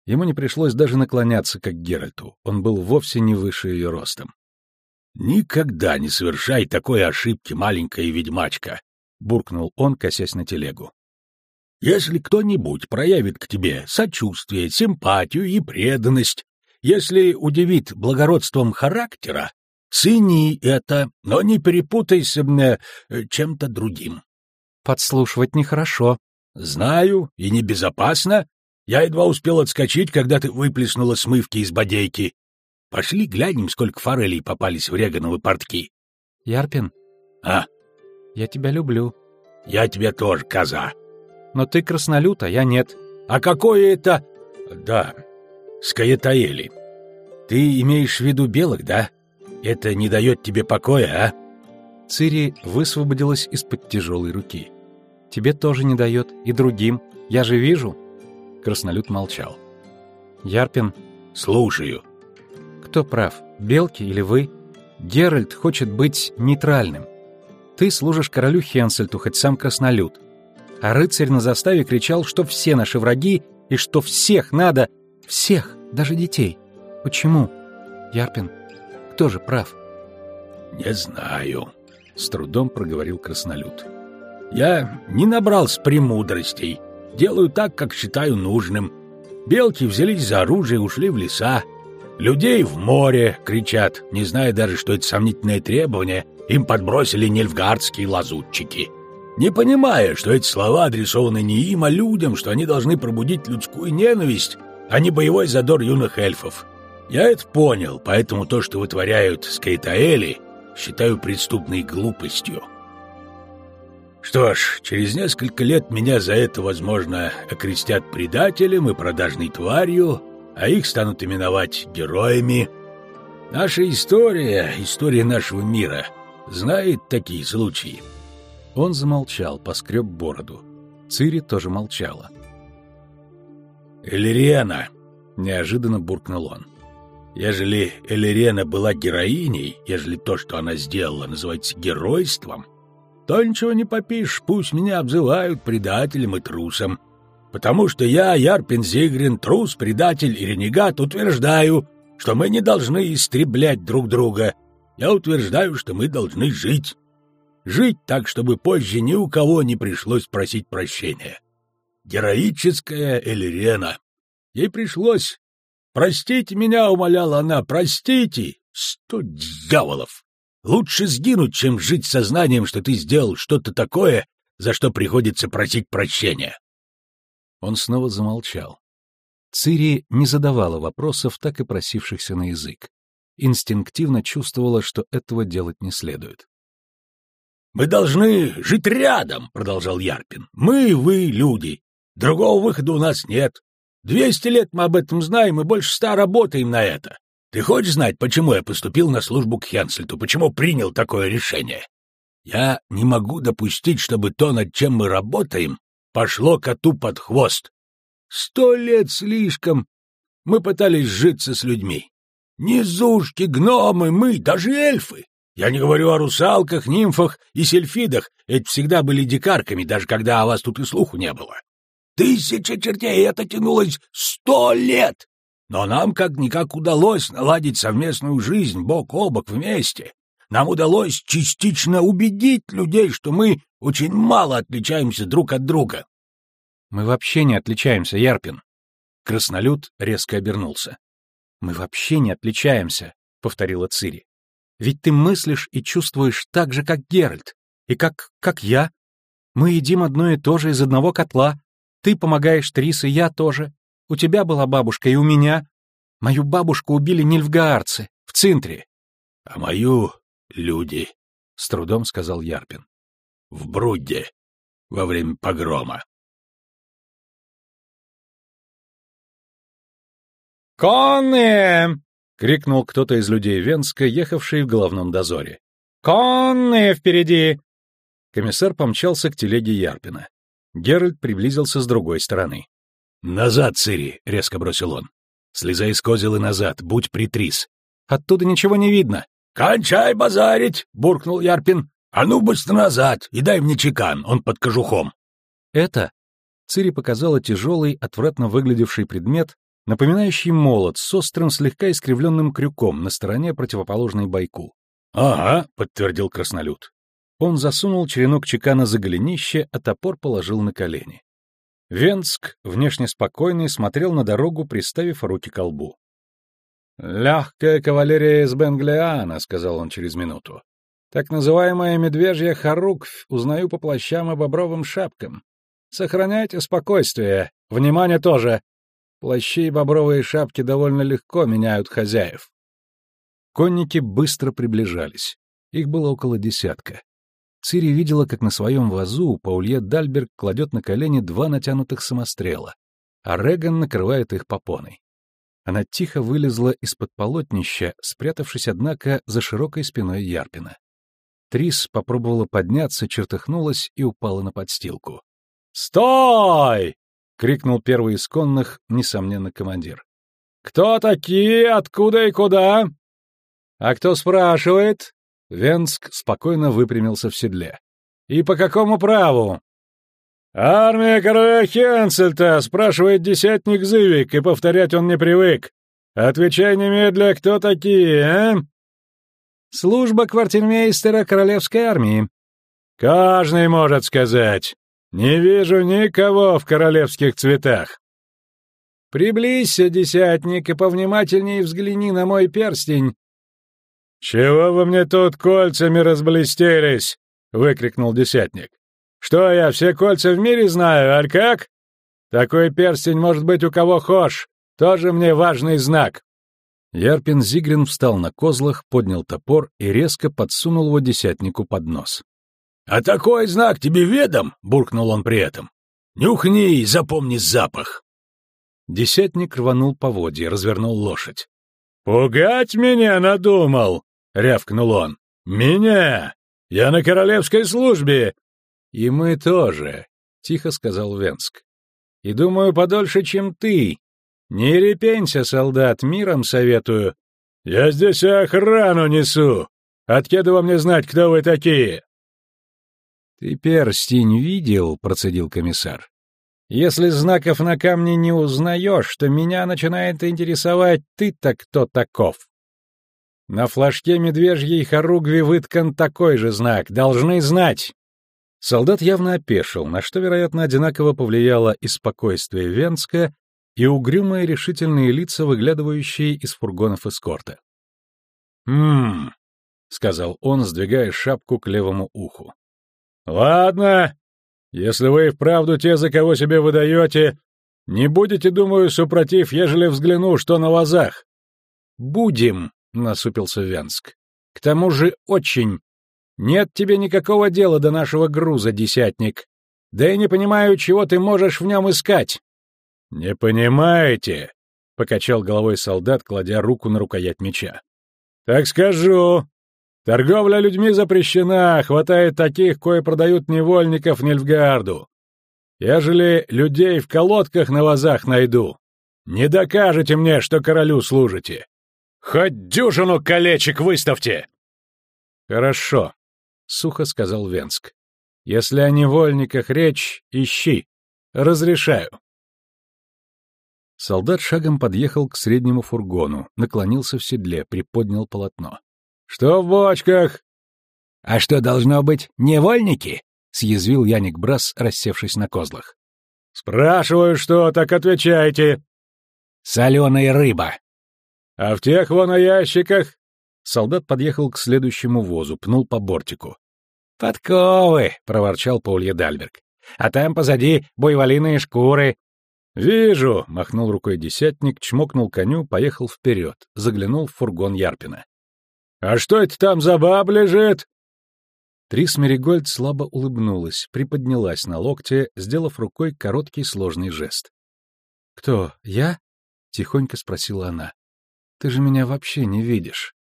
Ему не пришлось даже наклоняться, как Геральту, он был вовсе не выше ее ростом. «Никогда не совершай такой ошибки, маленькая ведьмачка!» — буркнул он, косясь на телегу. «Если кто-нибудь проявит к тебе сочувствие, симпатию и преданность, если удивит благородством характера, Цени это, но не перепутайся мне э, чем-то другим. Подслушивать нехорошо. Знаю, и небезопасно. Я едва успел отскочить, когда ты выплеснула смывки из бодейки. Пошли глянем, сколько форелей попались в Регановы портки. Ярпин? А? Я тебя люблю. Я тебя тоже, коза. Но ты краснолют, а я нет. А какое это... Да, Скаятаэли. Ты имеешь в виду белых, да? Это не дает тебе покоя, а?» Цири высвободилась из-под тяжелой руки. «Тебе тоже не дает, и другим. Я же вижу». Краснолюд молчал. «Ярпин?» «Слушаю». «Кто прав, Белки или вы? Геральт хочет быть нейтральным. Ты служишь королю Хенсельту, хоть сам краснолюд. А рыцарь на заставе кричал, что все наши враги и что всех надо, всех, даже детей. Почему? Ярпин, кто же прав? Не знаю, с трудом проговорил краснолюд. Я не набрался премудростей. Делаю так, как считаю нужным. Белки взялись за оружие и ушли в леса. Людей в море кричат, не зная даже, что это сомнительное требование, им подбросили нельфгардские лазутчики. Не понимая, что эти слова адресованы не им, а людям, что они должны пробудить людскую ненависть, а не боевой задор юных эльфов. Я это понял, поэтому то, что вытворяют скейтаэли, считаю преступной глупостью. Что ж, через несколько лет меня за это, возможно, окрестят предателем и продажной тварью, а их станут именовать героями. Наша история, история нашего мира, знает такие случаи. Он замолчал, поскреб бороду. Цири тоже молчала. «Элириана!» — неожиданно буркнул он. Ежели Элерена была героиней, ежели то, что она сделала, называется геройством, то ничего не попишешь, пусть меня обзывают предателем и трусом. Потому что я, Ярпин Зигрин, трус, предатель и ренегат, утверждаю, что мы не должны истреблять друг друга. Я утверждаю, что мы должны жить. Жить так, чтобы позже ни у кого не пришлось просить прощения. Героическая Элерена. Ей пришлось «Простите меня», — умоляла она, — «простите! Сто дьяволов!» Лучше сгинуть, чем жить сознанием, что ты сделал что-то такое, за что приходится просить прощения. Он снова замолчал. Цири не задавала вопросов, так и просившихся на язык. Инстинктивно чувствовала, что этого делать не следует. «Мы должны жить рядом», — продолжал Ярпин. «Мы и вы, люди. Другого выхода у нас нет. Двести лет мы об этом знаем и больше ста работаем на это. Ты хочешь знать, почему я поступил на службу к Хенсельту, почему принял такое решение? Я не могу допустить, чтобы то, над чем мы работаем, пошло коту под хвост. Сто лет слишком. Мы пытались житься с людьми. Низушки, гномы, мы, даже эльфы. Я не говорю о русалках, нимфах и сельфидах, эти всегда были дикарками, даже когда о вас тут и слуху не было. Тысяча чертей, это тянулось сто лет! Но нам как-никак удалось наладить совместную жизнь бок о бок вместе. Нам удалось частично убедить людей, что мы очень мало отличаемся друг от друга. Мы вообще не отличаемся, Ярпин. Краснолюд резко обернулся. Мы вообще не отличаемся, повторила Цири. Ведь ты мыслишь и чувствуешь так же, как Геральт, и как... как я. Мы едим одно и то же из одного котла. Ты помогаешь Трис, и я тоже. У тебя была бабушка, и у меня. Мою бабушку убили нильфгаарцы, в Цинтре. — А мою — люди, — с трудом сказал Ярпин. — В Брудде, во время погрома. «Конные!» — крикнул кто-то из людей Венска, ехавший в головном дозоре. «Конные впереди!» Комиссар помчался к телеге Ярпина. Геральт приблизился с другой стороны. «Назад, Цири!» — резко бросил он. «Слезай с козел и назад, будь притрис!» «Оттуда ничего не видно!» «Кончай базарить!» — буркнул Ярпин. «А ну быстро назад и дай мне чекан, он под кожухом!» «Это...» — Цири показала тяжелый, отвратно выглядевший предмет, напоминающий молот с острым, слегка искривленным крюком на стороне противоположной байку. «Ага», — подтвердил краснолюд. Он засунул черенок чекана за голенище, а топор положил на колени. Венск, внешне спокойный, смотрел на дорогу, приставив руки к лбу. «Легкая кавалерия из Бенглиана», — сказал он через минуту. «Так называемая медвежья хоруквь, узнаю по плащам и бобровым шапкам. Сохраняйте спокойствие, внимание тоже. Плащи и бобровые шапки довольно легко меняют хозяев. Конники быстро приближались. Их было около десятка. Цири видела, как на своем вазу Паулье Дальберг кладет на колени два натянутых самострела, а Реган накрывает их попоной. Она тихо вылезла из-под полотнища, спрятавшись, однако, за широкой спиной Ярпина. Трис попробовала подняться, чертыхнулась и упала на подстилку. «Стой!» — крикнул первый из конных, несомненно, командир. «Кто такие? Откуда и куда?» «А кто спрашивает?» Венск спокойно выпрямился в седле. «И по какому праву?» «Армия короля Хенсельта!» — спрашивает десятник Зывик, и повторять он не привык. «Отвечай немедля, кто такие, а?» «Служба квартирмейстера королевской армии». «Каждый может сказать. Не вижу никого в королевских цветах. Приблизься, десятник, и повнимательней взгляни на мой перстень. Чего вы мне тут кольцами разблестелись? выкрикнул десятник. Что я все кольца в мире знаю, аль как? Такой перстень может быть у кого хошь, тоже мне важный знак. Ярпин Зигрин встал на козлах, поднял топор и резко подсунул его десятнику под нос. «А такой знак тебе ведом?» — буркнул он при этом. «Нюхни и запомни запах». Десятник рванул поводья, развернул лошадь. «Пугать меня надумал!» — рявкнул он. «Меня! Я на королевской службе!» «И мы тоже», — тихо сказал Венск. «И думаю, подольше, чем ты. Не репенься, солдат, миром советую». «Я здесь охрану несу. Откуда вам мне знать, кто вы такие?» «Ты перстень видел?» — процедил комиссар. «Если знаков на камне не узнаешь, то меня начинает интересовать ты-то кто таков. На флажке медвежьей хоругви выткан такой же знак, должны знать». Солдат явно опешил, на что, вероятно, одинаково повлияло и спокойствие Венска, и угрюмые решительные лица, выглядывающие из фургонов эскорта. «Хм...» сказал он, сдвигая шапку к левому уху. Ладно, если вы и вправду те, за кого себе выдаете, не будете, думаю, супротив, ежели взгляну, что на вазах. Будем, насупился Вянск. К тому же очень. Нет тебе никакого дела до нашего груза, десятник. Да и не понимаю, чего ты можешь в нем искать. Не понимаете, покачал головой солдат, кладя руку на рукоять меча. Так скажу. Торговля людьми запрещена, хватает таких, кое продают невольников Нильфгарду. Ежели людей в колодках на вазах найду, не докажете мне, что королю служите. Хоть дюжину колечек выставьте!» «Хорошо», — сухо сказал Венск. «Если о невольниках речь, ищи. Разрешаю». Солдат шагом подъехал к среднему фургону, наклонился в седле, приподнял полотно. «Что в бочках?» «А что должно быть, невольники?» — съязвил Яник Брас, рассевшись на козлах. «Спрашиваю, что, так отвечайте». «Соленая рыба». «А в тех вон ящиках?» Солдат подъехал к следующему возу, пнул по бортику. «Подковы!» — проворчал Паулье Дальберг. «А там позади буйволиные шкуры». «Вижу!» — махнул рукой десятник, чмокнул коню, поехал вперед, заглянул в фургон Ярпина. «А что это там за баб лежит?» Трис Меригольд слабо улыбнулась, приподнялась на локте, сделав рукой короткий сложный жест. «Кто, я?» — тихонько спросила она. «Ты же меня вообще не видишь».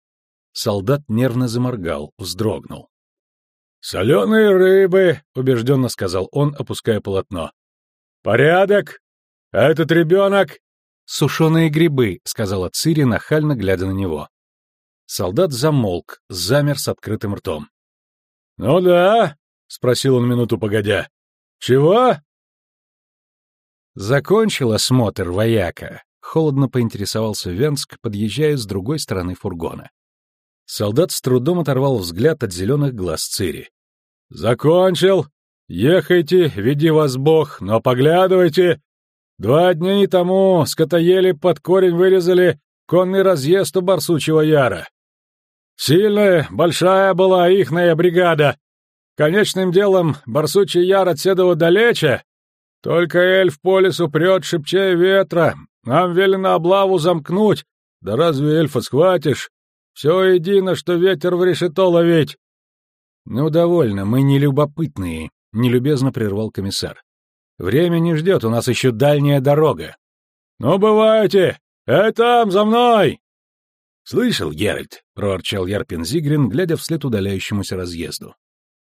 Солдат нервно заморгал, вздрогнул. «Соленые рыбы», — убежденно сказал он, опуская полотно. «Порядок? А этот ребенок?» «Сушеные грибы», — сказала Цири, нахально глядя на него. Солдат замолк, замер с открытым ртом. «Ну да», — спросил он минуту погодя. «Чего?» «Закончил осмотр вояка», — холодно поинтересовался Венск, подъезжая с другой стороны фургона. Солдат с трудом оторвал взгляд от зеленых глаз Цири. «Закончил. Ехайте, веди вас Бог, но поглядывайте. Два дня тому скотоели под корень вырезали конный разъезд у Барсучего Яра. Сильная, большая была ихная бригада. Конечным делом Барсучий Яр от далече. Только эльф по лесу прет, шепчая ветра. Нам велено облаву замкнуть. Да разве эльфа схватишь? Все едино, что ветер в решето ловить. Ну, довольно, мы не любопытные, — нелюбезно прервал комиссар. Время не ждет, у нас еще дальняя дорога. Ну, бывайте! Эй, там, за мной! «Слышал, Геральт?» — проворчал Ярпин Зигрин, глядя вслед удаляющемуся разъезду.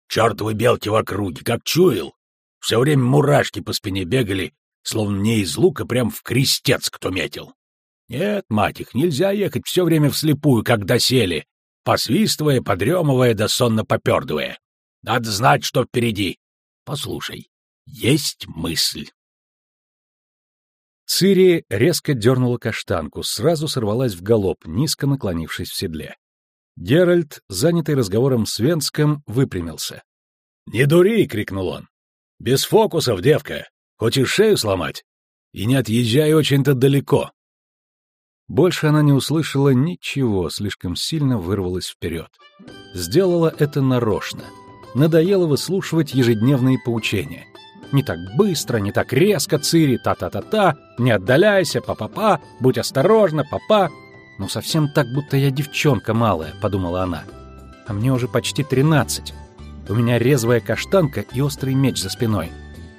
«Чертовы белки в округе, как чуял! Все время мурашки по спине бегали, словно мне из лука прям в крестец кто метил. Нет, мать их, нельзя ехать все время вслепую, как досели, посвистывая, подремывая да сонно попердывая. Надо знать, что впереди. Послушай, есть мысль». Цири резко дернула каштанку, сразу сорвалась в галоп, низко наклонившись в седле. Геральт, занятый разговором с Венском, выпрямился. «Не дури!» — крикнул он. «Без фокусов, девка! Хочешь шею сломать? И не отъезжай очень-то далеко!» Больше она не услышала ничего, слишком сильно вырвалась вперед. Сделала это нарочно. Надоело выслушивать ежедневные поучения. Не так быстро, не так резко, Цири, та-та-та-та, не отдаляйся, па-па-па, будь осторожна, папа. Ну, совсем так, будто я девчонка малая, подумала она. А мне уже почти тринадцать. У меня резвая каштанка и острый меч за спиной.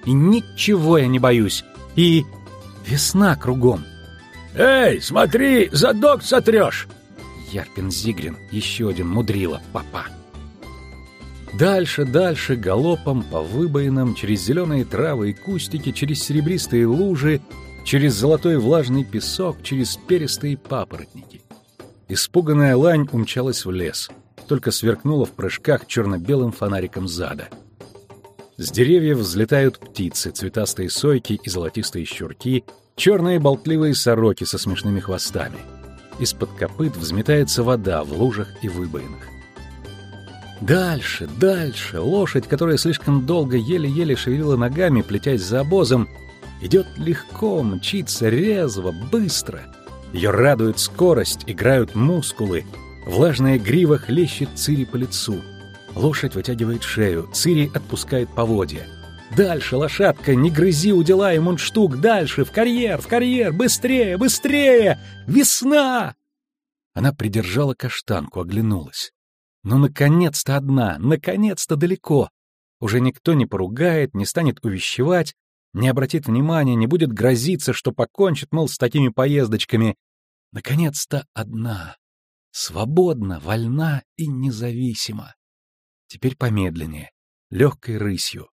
И ничего я не боюсь. И весна кругом. «Эй, смотри, задок сотрешь!» Ярпин Зигрин, еще один мудрила, папа. Дальше, дальше, галопом, по выбоинам, через зеленые травы и кустики, через серебристые лужи, через золотой влажный песок, через перистые папоротники. Испуганная лань умчалась в лес, только сверкнула в прыжках черно-белым фонариком зада. С деревьев взлетают птицы, цветастые сойки и золотистые щурки, черные болтливые сороки со смешными хвостами. Из-под копыт взметается вода в лужах и выбоинах. Дальше, дальше, лошадь, которая слишком долго еле-еле шевелила ногами, плетясь за обозом, идет легко, мчится резво, быстро. Ее радует скорость, играют мускулы. Влажная грива хлещет Цири по лицу. Лошадь вытягивает шею, Цири отпускает поводья. «Дальше, лошадка, не грызи у дела и мундштук! Дальше, в карьер, в карьер! Быстрее, быстрее! Весна!» Она придержала каштанку, оглянулась. «Ну, наконец-то одна, наконец-то далеко! Уже никто не поругает, не станет увещевать, не обратит внимания, не будет грозиться, что покончит, мол, с такими поездочками. Наконец-то одна. Свободна, вольна и независима. Теперь помедленнее, легкой рысью.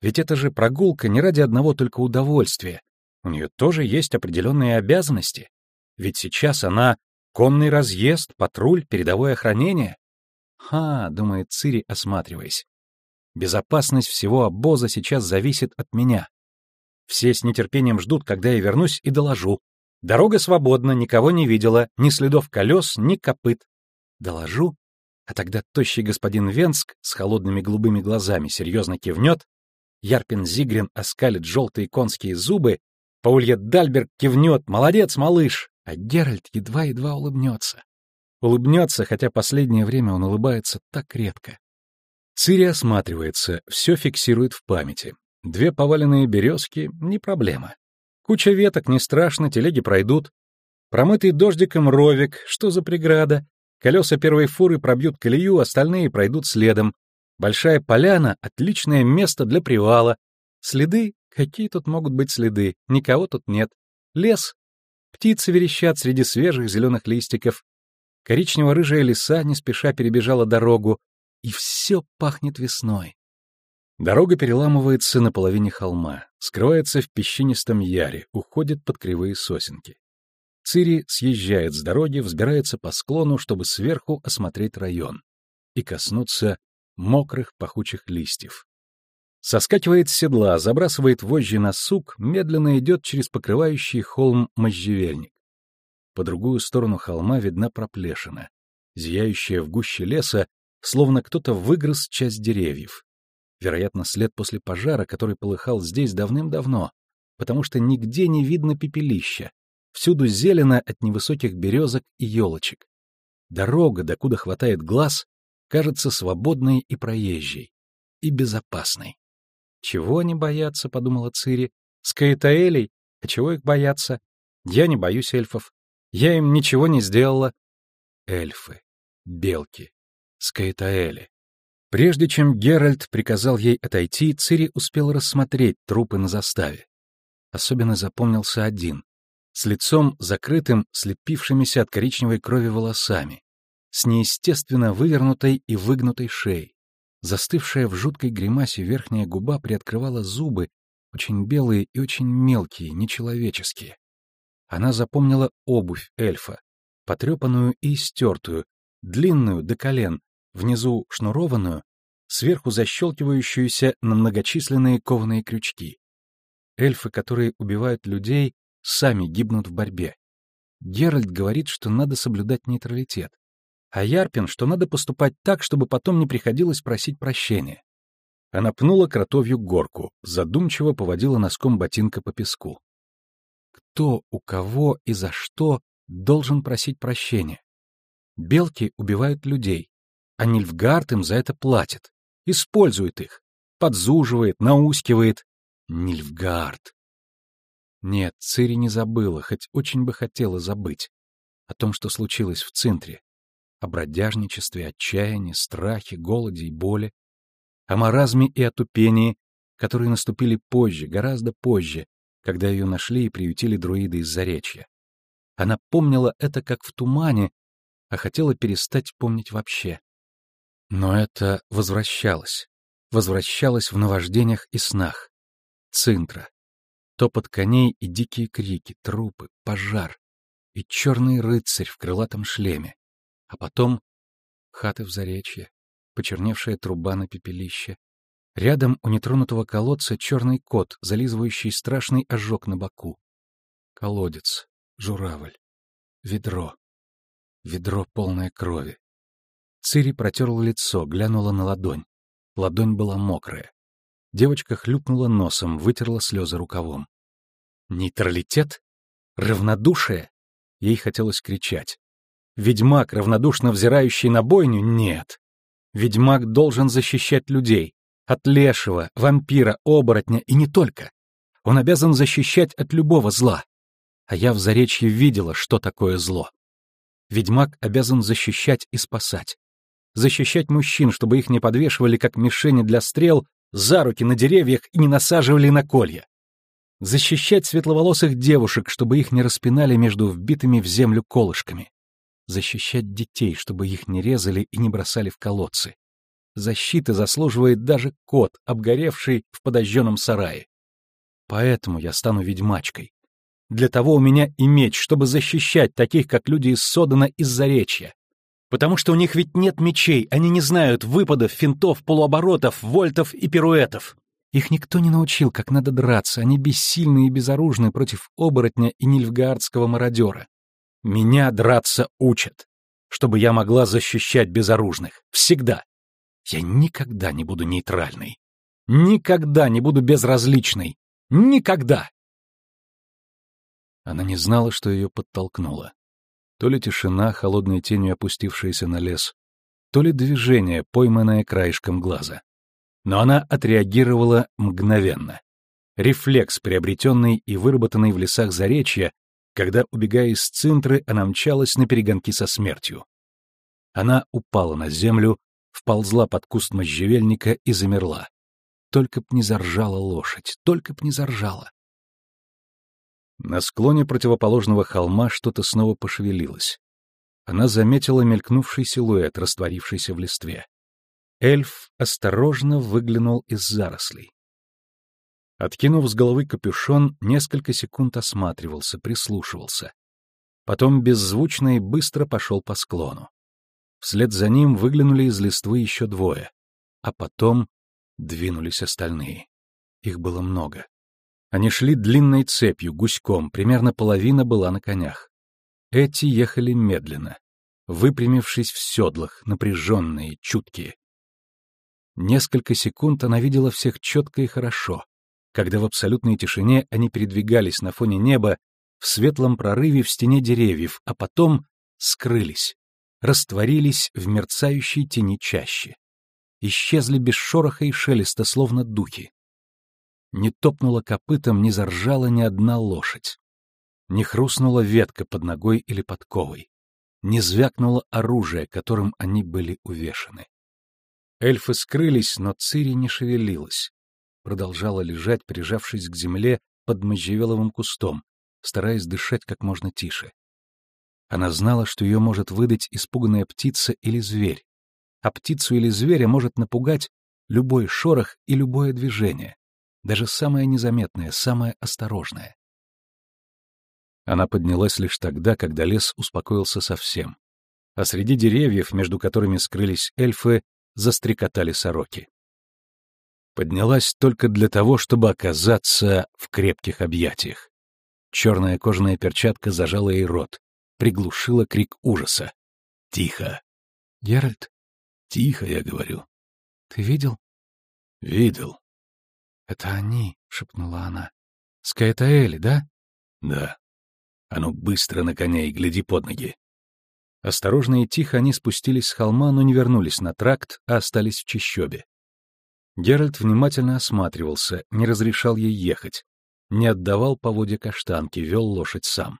Ведь это же прогулка не ради одного только удовольствия. У нее тоже есть определенные обязанности. Ведь сейчас она конный разъезд, патруль, передовое охранение. Ха, думает Цири, осматриваясь. Безопасность всего обоза сейчас зависит от меня. Все с нетерпением ждут, когда я вернусь и доложу. Дорога свободна, никого не видела, ни следов колес, ни копыт. Доложу, а тогда тощий господин Венск с холодными голубыми глазами серьезно кивнет, Ярпин Зигрин оскалит желтые конские зубы, Паульет Дальберг кивнет «Молодец, малыш!», а Геральт едва-едва улыбнется. Улыбнется, хотя последнее время он улыбается так редко. Цири осматривается, все фиксирует в памяти. Две поваленные березки — не проблема. Куча веток не страшно, телеги пройдут. Промытый дождиком ровик, что за преграда? Колеса первой фуры пробьют колею, остальные пройдут следом. Большая поляна — отличное место для привала. Следы? Какие тут могут быть следы? Никого тут нет. Лес. Птицы верещат среди свежих зеленых листиков. Коричнево-рыжая лиса не спеша перебежала дорогу. И все пахнет весной. Дорога переламывается на половине холма, скрывается в песчинистом яре, уходит под кривые сосенки. Цири съезжает с дороги, взбирается по склону, чтобы сверху осмотреть район и коснуться мокрых пахучих листьев. Соскакивает с седла, забрасывает вожжи на сук, медленно идет через покрывающий холм можжевельник. По другую сторону холма видна проплешина, зияющая в гуще леса, словно кто-то выгрыз часть деревьев. Вероятно, след после пожара, который полыхал здесь давным-давно, потому что нигде не видно пепелища, всюду зелено от невысоких березок и елочек. Дорога, докуда хватает глаз, кажется свободной и проезжей, и безопасной. «Чего они боятся?» — подумала Цири. «Скаэтаэлей? А чего их бояться? Я не боюсь эльфов. Я им ничего не сделала». Эльфы, белки, скаэтаэли. Прежде чем Геральт приказал ей отойти, Цири успел рассмотреть трупы на заставе. Особенно запомнился один, с лицом закрытым, слепившимися от коричневой крови волосами, с неестественно вывернутой и выгнутой шеей. Застывшая в жуткой гримасе верхняя губа приоткрывала зубы, очень белые и очень мелкие, нечеловеческие. Она запомнила обувь эльфа, потрепанную и истертую, длинную до колен, внизу шнурованную, сверху защелкивающуюся на многочисленные кованые крючки. Эльфы, которые убивают людей, сами гибнут в борьбе. Геральт говорит, что надо соблюдать нейтралитет. А Ярпин, что надо поступать так, чтобы потом не приходилось просить прощения. Она пнула кротовью горку, задумчиво поводила носком ботинка по песку. Кто, у кого и за что должен просить прощения? Белки убивают людей, а Нильфгард им за это платит. Использует их. Подзуживает, наускивает. Нильфгард. Нет, Цири не забыла, хоть очень бы хотела забыть. О том, что случилось в центре. О бродяжничестве, отчаянии, страхе, голоде и боли. О маразме и отупении, которые наступили позже, гораздо позже, когда ее нашли и приютили друиды из Заречья. Она помнила это как в тумане, а хотела перестать помнить вообще. Но это возвращалось. Возвращалось в наваждениях и снах. Цинтра. Топот коней и дикие крики, трупы, пожар. И черный рыцарь в крылатом шлеме. А потом хаты в заречье, почерневшая труба на пепелище. Рядом у нетронутого колодца черный кот, зализывающий страшный ожог на боку. Колодец, журавль, ведро. Ведро полное крови. Цири протерла лицо, глянула на ладонь. Ладонь была мокрая. Девочка хлюпнула носом, вытерла слезы рукавом. Нейтралитет? Равнодушие? Ей хотелось кричать. Ведьмак, равнодушно взирающий на бойню, нет. Ведьмак должен защищать людей. От лешего, вампира, оборотня и не только. Он обязан защищать от любого зла. А я в Заречье видела, что такое зло. Ведьмак обязан защищать и спасать. Защищать мужчин, чтобы их не подвешивали как мишени для стрел за руки на деревьях и не насаживали на колья. Защищать светловолосых девушек, чтобы их не распинали между вбитыми в землю колышками. Защищать детей, чтобы их не резали и не бросали в колодцы. Защиты заслуживает даже кот, обгоревший в подожженном сарае. Поэтому я стану ведьмачкой. Для того у меня и меч, чтобы защищать таких, как люди из Содана из Заречья. Потому что у них ведь нет мечей, они не знают выпадов, финтов, полуоборотов, вольтов и пируэтов. Их никто не научил, как надо драться, они бессильны и безоружны против оборотня и нильфгаардского мародера. Меня драться учат, чтобы я могла защищать безоружных. Всегда. Я никогда не буду нейтральной. Никогда не буду безразличной. Никогда! Она не знала, что ее подтолкнуло. То ли тишина, холодной тенью опустившаяся на лес, то ли движение, пойманное краешком глаза. Но она отреагировала мгновенно. Рефлекс, приобретенный и выработанный в лесах Заречья, когда, убегая из цинтры, она мчалась на перегонки со смертью. Она упала на землю, вползла под куст можжевельника и замерла. Только б не заржала лошадь, только б не заржала. На склоне противоположного холма что-то снова пошевелилось. Она заметила мелькнувший силуэт, растворившийся в листве. Эльф осторожно выглянул из зарослей. Откинув с головы капюшон, несколько секунд осматривался, прислушивался. Потом беззвучно и быстро пошел по склону. Вслед за ним выглянули из листвы еще двое, а потом двинулись остальные. Их было много. Они шли длинной цепью, гуськом, примерно половина была на конях. Эти ехали медленно, выпрямившись в седлах, напряженные, чуткие. Несколько секунд она видела всех четко и хорошо, когда в абсолютной тишине они передвигались на фоне неба в светлом прорыве в стене деревьев, а потом скрылись, растворились в мерцающей тени чаще. Исчезли без шороха и шелеста, словно духи. Не топнула копытом, не заржала ни одна лошадь. Не хрустнула ветка под ногой или подковой. Не звякнуло оружие, которым они были увешаны. Эльфы скрылись, но Цири не шевелилась. Продолжала лежать, прижавшись к земле под можжевеловым кустом, стараясь дышать как можно тише. Она знала, что ее может выдать испуганная птица или зверь, а птицу или зверя может напугать любой шорох и любое движение даже самое незаметное, самое осторожное. Она поднялась лишь тогда, когда лес успокоился совсем, а среди деревьев, между которыми скрылись эльфы, застрекотали сороки. Поднялась только для того, чтобы оказаться в крепких объятиях. Черная кожаная перчатка зажала ей рот, приглушила крик ужаса. «Тихо!» «Геральт?» «Тихо, я говорю». «Ты видел?» «Видел. «Это они», — шепнула она. «Скаэтаэли, да?» «Да. А ну быстро на коня и гляди под ноги». Осторожно и тихо они спустились с холма, но не вернулись на тракт, а остались в чащобе. Геральт внимательно осматривался, не разрешал ей ехать, не отдавал поводья каштанке, вел лошадь сам.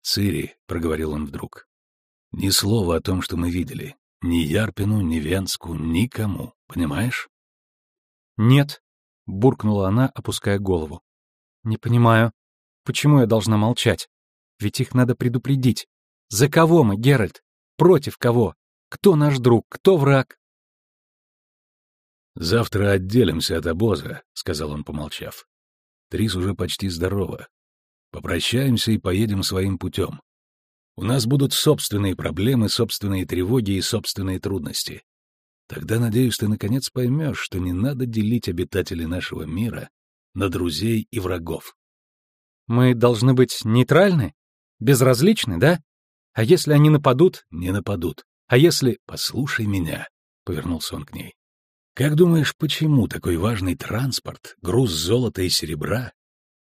«Цири», — проговорил он вдруг, — «ни слова о том, что мы видели. Ни Ярпину, ни Венску, никому, понимаешь?» «Нет», — буркнула она, опуская голову. «Не понимаю, почему я должна молчать? Ведь их надо предупредить. За кого мы, Геральт? Против кого? Кто наш друг, кто враг?» «Завтра отделимся от обоза», — сказал он, помолчав. «Трис уже почти здорова. Попрощаемся и поедем своим путем. У нас будут собственные проблемы, собственные тревоги и собственные трудности. Тогда, надеюсь, ты наконец поймешь, что не надо делить обитателей нашего мира на друзей и врагов. Мы должны быть нейтральны? Безразличны, да? А если они нападут? Не нападут. А если... Послушай меня, — повернулся он к ней. Как думаешь, почему такой важный транспорт, груз золота и серебра,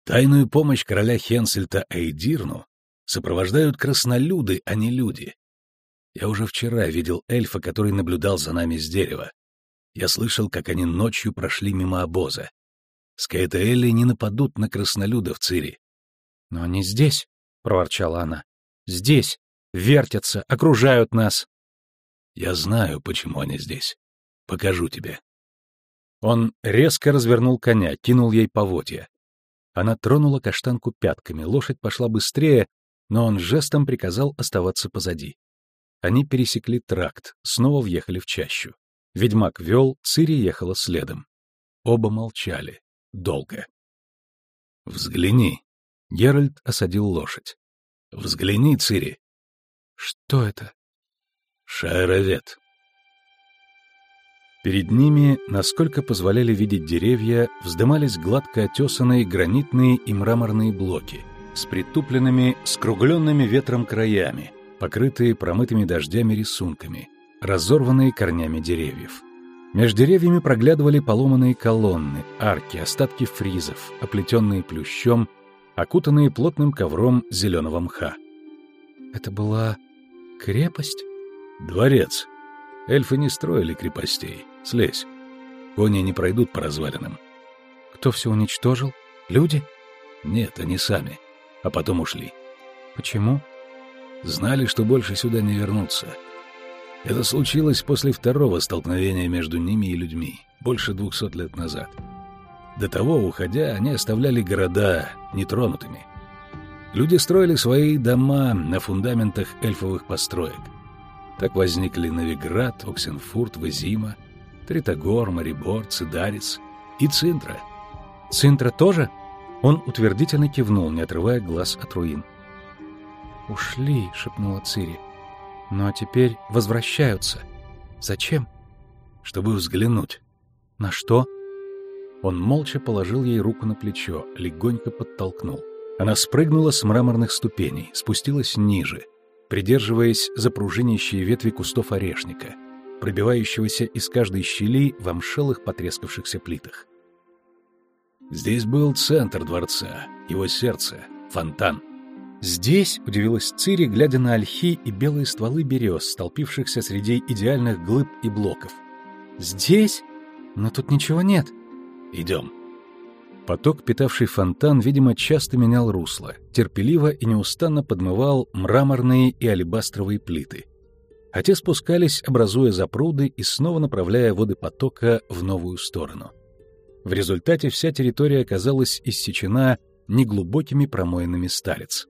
тайную помощь короля Хенсельта Эйдирну Сопровождают краснолюды, а не люди. Я уже вчера видел эльфа, который наблюдал за нами с дерева. Я слышал, как они ночью прошли мимо обоза. Скаэтаэли не нападут на краснолюдов Цири. — Но они здесь, — проворчала она. — Здесь. Вертятся, окружают нас. — Я знаю, почему они здесь. Покажу тебе. Он резко развернул коня, кинул ей поводья. Она тронула каштанку пятками, лошадь пошла быстрее, но он жестом приказал оставаться позади. Они пересекли тракт, снова въехали в чащу. Ведьмак вел, Цири ехала следом. Оба молчали. Долго. «Взгляни!» — Геральт осадил лошадь. «Взгляни, Цири!» «Что это?» «Шаровет». Перед ними, насколько позволяли видеть деревья, вздымались гладко отесанные гранитные и мраморные блоки с притупленными, скругленными ветром краями, покрытые промытыми дождями рисунками, разорванные корнями деревьев. Между деревьями проглядывали поломанные колонны, арки, остатки фризов, оплетенные плющом, окутанные плотным ковром зеленого мха. Это была крепость? Дворец. Эльфы не строили крепостей. Слезь. Кони не пройдут по развалинам. Кто все уничтожил? Люди? Нет, они сами. А потом ушли. Почему? Знали, что больше сюда не вернутся. Это случилось после второго столкновения между ними и людьми, больше двухсот лет назад. До того, уходя, они оставляли города нетронутыми. Люди строили свои дома на фундаментах эльфовых построек. Так возникли Новиград, Оксенфурт, Вазима, Тритогор, Марибор, Цидарец и Цинтра. «Цинтра тоже?» Он утвердительно кивнул, не отрывая глаз от руин. «Ушли», — шепнула Цири. «Ну а теперь возвращаются. Зачем?» «Чтобы взглянуть». «На что?» Он молча положил ей руку на плечо, легонько подтолкнул. Она спрыгнула с мраморных ступеней, спустилась ниже, придерживаясь за пружинящие ветви кустов орешника, пробивающегося из каждой щели в амшелых потрескавшихся плитах. Здесь был центр дворца, его сердце, фонтан. Здесь, — удивилась Цири, глядя на ольхи и белые стволы берез, столпившихся среди идеальных глыб и блоков. Здесь? Но тут ничего нет. Идем. Поток, питавший фонтан, видимо, часто менял русло, терпеливо и неустанно подмывал мраморные и алебастровые плиты. А те спускались, образуя запруды и снова направляя воды потока в новую сторону. В результате вся территория оказалась иссечена неглубокими промоинами старец.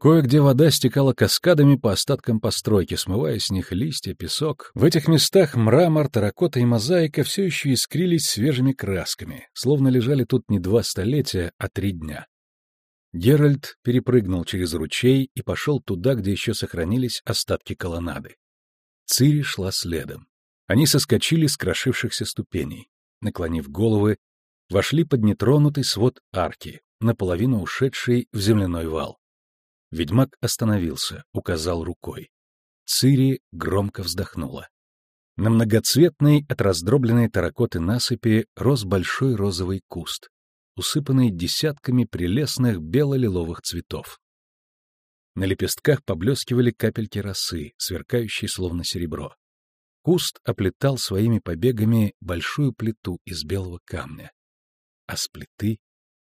Кое-где вода стекала каскадами по остаткам постройки, смывая с них листья, песок. В этих местах мрамор, терракота и мозаика все еще искрились свежими красками, словно лежали тут не два столетия, а три дня. Геральт перепрыгнул через ручей и пошел туда, где еще сохранились остатки колоннады. Цири шла следом. Они соскочили с крошившихся ступеней. Наклонив головы, вошли под нетронутый свод арки, наполовину ушедший в земляной вал. Ведьмак остановился, указал рукой. Цири громко вздохнула. На многоцветной от раздробленной таракоты насыпи рос большой розовый куст, усыпанный десятками прелестных бело-лиловых цветов. На лепестках поблескивали капельки росы, сверкающие словно серебро. Куст оплетал своими побегами большую плиту из белого камня. А с плиты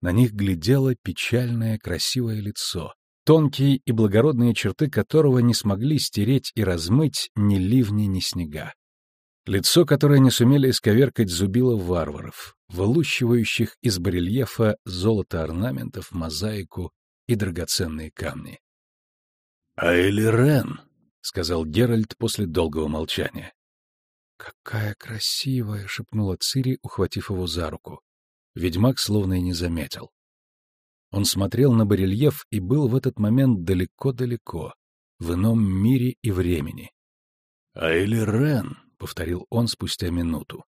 на них глядело печальное красивое лицо, тонкие и благородные черты которого не смогли стереть и размыть ни ливни, ни снега. Лицо, которое не сумели исковеркать зубило варваров, вылущивающих из барельефа золото орнаментов, мозаику и драгоценные камни. — А Элирен, — сказал Геральт после долгого молчания. — Какая красивая! — шепнула Цири, ухватив его за руку. Ведьмак словно и не заметил. Он смотрел на барельеф и был в этот момент далеко-далеко, в ином мире и времени. — А Рен, — повторил он спустя минуту,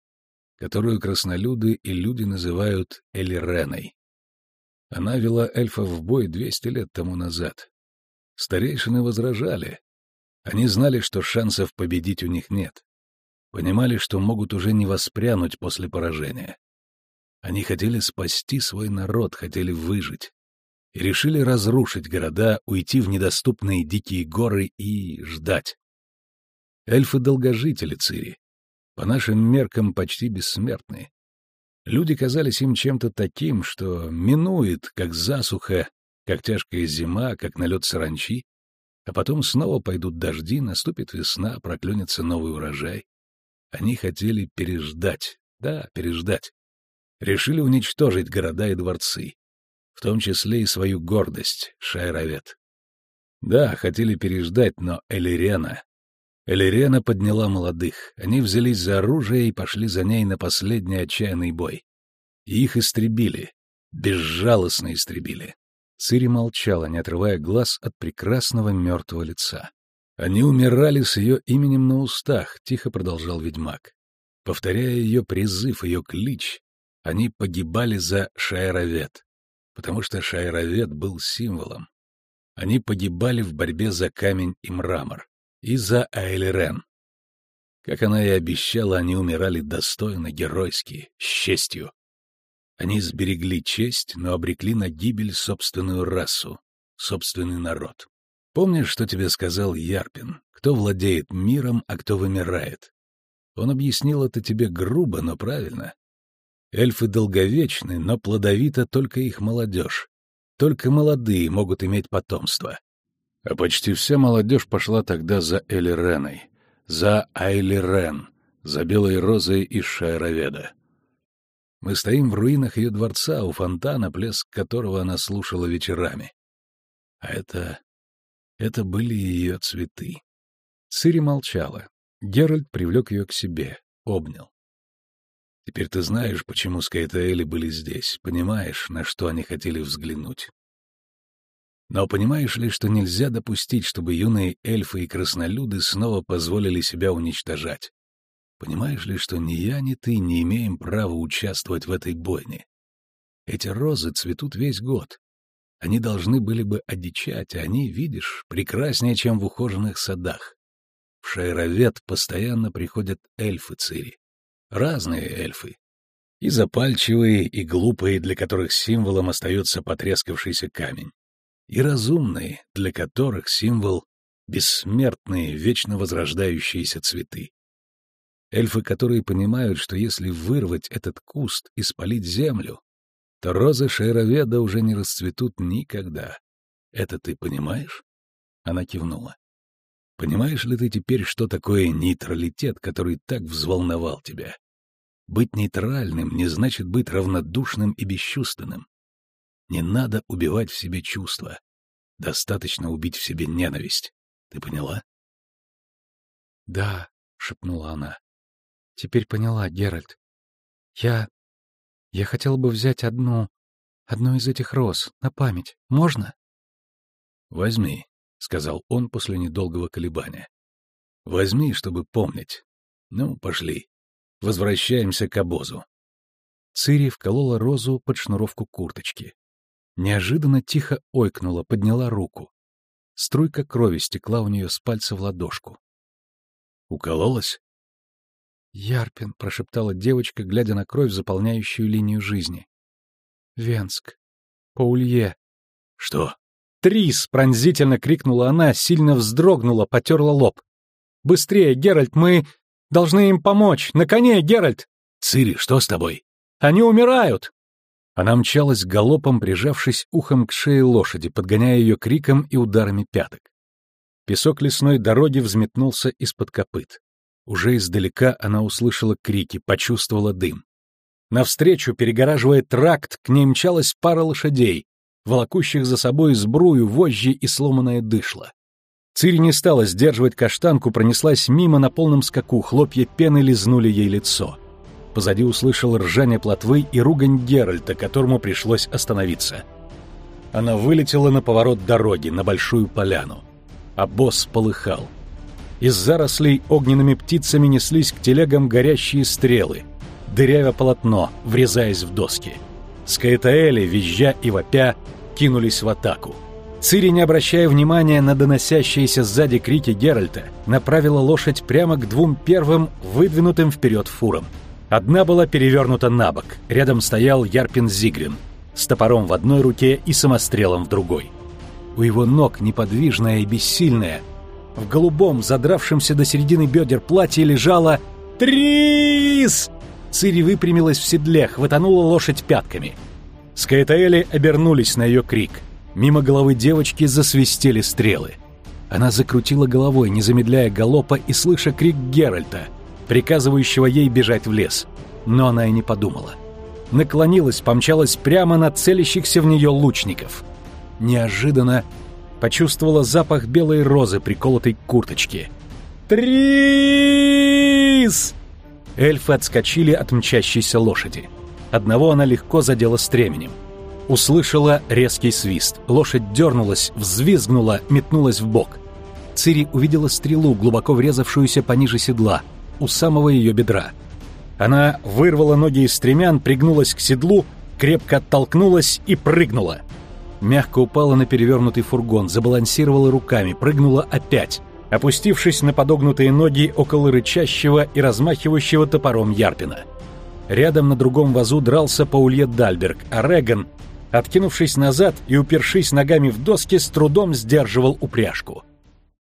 — которую краснолюды и люди называют Элиреной. Она вела эльфов в бой двести лет тому назад. Старейшины возражали. Они знали, что шансов победить у них нет. Понимали, что могут уже не воспрянуть после поражения. Они хотели спасти свой народ, хотели выжить. и решили разрушить города, уйти в недоступные дикие горы и ждать. Эльфы-долгожители Цири, по нашим меркам почти бессмертные. Люди казались им чем-то таким, что минует, как засуха, как тяжкая зима, как налет саранчи, а потом снова пойдут дожди, наступит весна, проклюнется новый урожай. Они хотели переждать, да, переждать. Решили уничтожить города и дворцы, в том числе и свою гордость, Шайровет. Да, хотели переждать, но Элирена... Элирена подняла молодых, они взялись за оружие и пошли за ней на последний отчаянный бой. И их истребили, безжалостно истребили. Цири молчала, не отрывая глаз от прекрасного мертвого лица. Они умирали с ее именем на устах, тихо продолжал ведьмак. Повторяя ее призыв, ее клич, они погибали за Шайровет, потому что Шайровет был символом. Они погибали в борьбе за камень и мрамор, и за Айлерен. Как она и обещала, они умирали достойно, геройски, с честью. Они сберегли честь, но обрекли на гибель собственную расу, собственный народ. Помнишь, что тебе сказал Ярпин? Кто владеет миром, а кто вымирает? Он объяснил это тебе грубо, но правильно. Эльфы долговечны, но плодовита только их молодежь. Только молодые могут иметь потомство. А почти вся молодежь пошла тогда за Элиреной, за Айлирен, за Белой Розой из Шайроведа. Мы стоим в руинах ее дворца, у фонтана, плеск которого она слушала вечерами. А это... это были ее цветы. Цири молчала. Геральт привлек ее к себе, обнял. Теперь ты знаешь, почему Скайтаэли были здесь, понимаешь, на что они хотели взглянуть. Но понимаешь ли, что нельзя допустить, чтобы юные эльфы и краснолюды снова позволили себя уничтожать? Понимаешь ли, что ни я, ни ты не имеем права участвовать в этой бойне? Эти розы цветут весь год. Они должны были бы одичать, а они, видишь, прекраснее, чем в ухоженных садах. В Шайровет постоянно приходят эльфы Цири. Разные эльфы. И запальчивые, и глупые, для которых символом остается потрескавшийся камень. И разумные, для которых символ — бессмертные, вечно возрождающиеся цветы. Эльфы, которые понимают, что если вырвать этот куст и спалить землю, то розы Шейроведа уже не расцветут никогда. Это ты понимаешь? Она кивнула. Понимаешь ли ты теперь, что такое нейтралитет, который так взволновал тебя? Быть нейтральным не значит быть равнодушным и бесчувственным. Не надо убивать в себе чувства. Достаточно убить в себе ненависть. Ты поняла? — Да, — шепнула она. Теперь поняла, Геральт. Я... я хотел бы взять одну... одну из этих роз на память. Можно? Возьми, — сказал он после недолгого колебания. Возьми, чтобы помнить. Ну, пошли. Возвращаемся к обозу. Цири вколола розу под шнуровку курточки. Неожиданно тихо ойкнула, подняла руку. Струйка крови стекла у нее с пальца в ладошку. «Укололась?» «Ярпин», — прошептала девочка, глядя на кровь, заполняющую линию жизни. «Венск. Паулье». «Что?» «Трис!» — пронзительно крикнула она, сильно вздрогнула, потерла лоб. «Быстрее, Геральт, мы должны им помочь! На коне, Геральт!» «Цири, что с тобой?» «Они умирают!» Она мчалась галопом, прижавшись ухом к шее лошади, подгоняя ее криком и ударами пяток. Песок лесной дороги взметнулся из-под копыт. Уже издалека она услышала крики, почувствовала дым. Навстречу, перегораживая тракт, к ней мчалась пара лошадей, волокущих за собой сбрую, вожжи и сломанное дышло. Цири не стала сдерживать каштанку, пронеслась мимо на полном скаку, хлопья пены лизнули ей лицо. Позади услышал ржание плотвы и ругань Геральта, которому пришлось остановиться. Она вылетела на поворот дороги, на большую поляну. А босс полыхал. Из зарослей огненными птицами неслись к телегам горящие стрелы, дырявя полотно, врезаясь в доски. Скаэтаэли, визжа и вопя, кинулись в атаку. Цири, не обращая внимания на доносящиеся сзади крики Геральта, направила лошадь прямо к двум первым, выдвинутым вперед фурам. Одна была перевернута на бок, рядом стоял Ярпин Зигрин. с топором в одной руке и самострелом в другой. У его ног неподвижная и бессильная, в голубом, задравшемся до середины бедер платье лежала «Трис!». Цири выпрямилась в седле, хватанула лошадь пятками. Скаэтаэли обернулись на ее крик. Мимо головы девочки засвистели стрелы. Она закрутила головой, не замедляя галопа и слыша крик Геральта, приказывающего ей бежать в лес. Но она и не подумала. Наклонилась, помчалась прямо на целящихся в нее лучников. Неожиданно почувствовала запах белой розы, приколотой к курточке. «Трис!» Эльфы отскочили от мчащейся лошади. Одного она легко задела стременем. Услышала резкий свист. Лошадь дернулась, взвизгнула, метнулась в бок. Цири увидела стрелу, глубоко врезавшуюся пониже седла, у самого ее бедра. Она вырвала ноги из стремян, пригнулась к седлу, крепко оттолкнулась и прыгнула. Мягко упала на перевернутый фургон, забалансировала руками, прыгнула опять, опустившись на подогнутые ноги около рычащего и размахивающего топором Ярпина. Рядом на другом вазу дрался Паулье Дальберг, а Реган, откинувшись назад и упершись ногами в доски, с трудом сдерживал упряжку.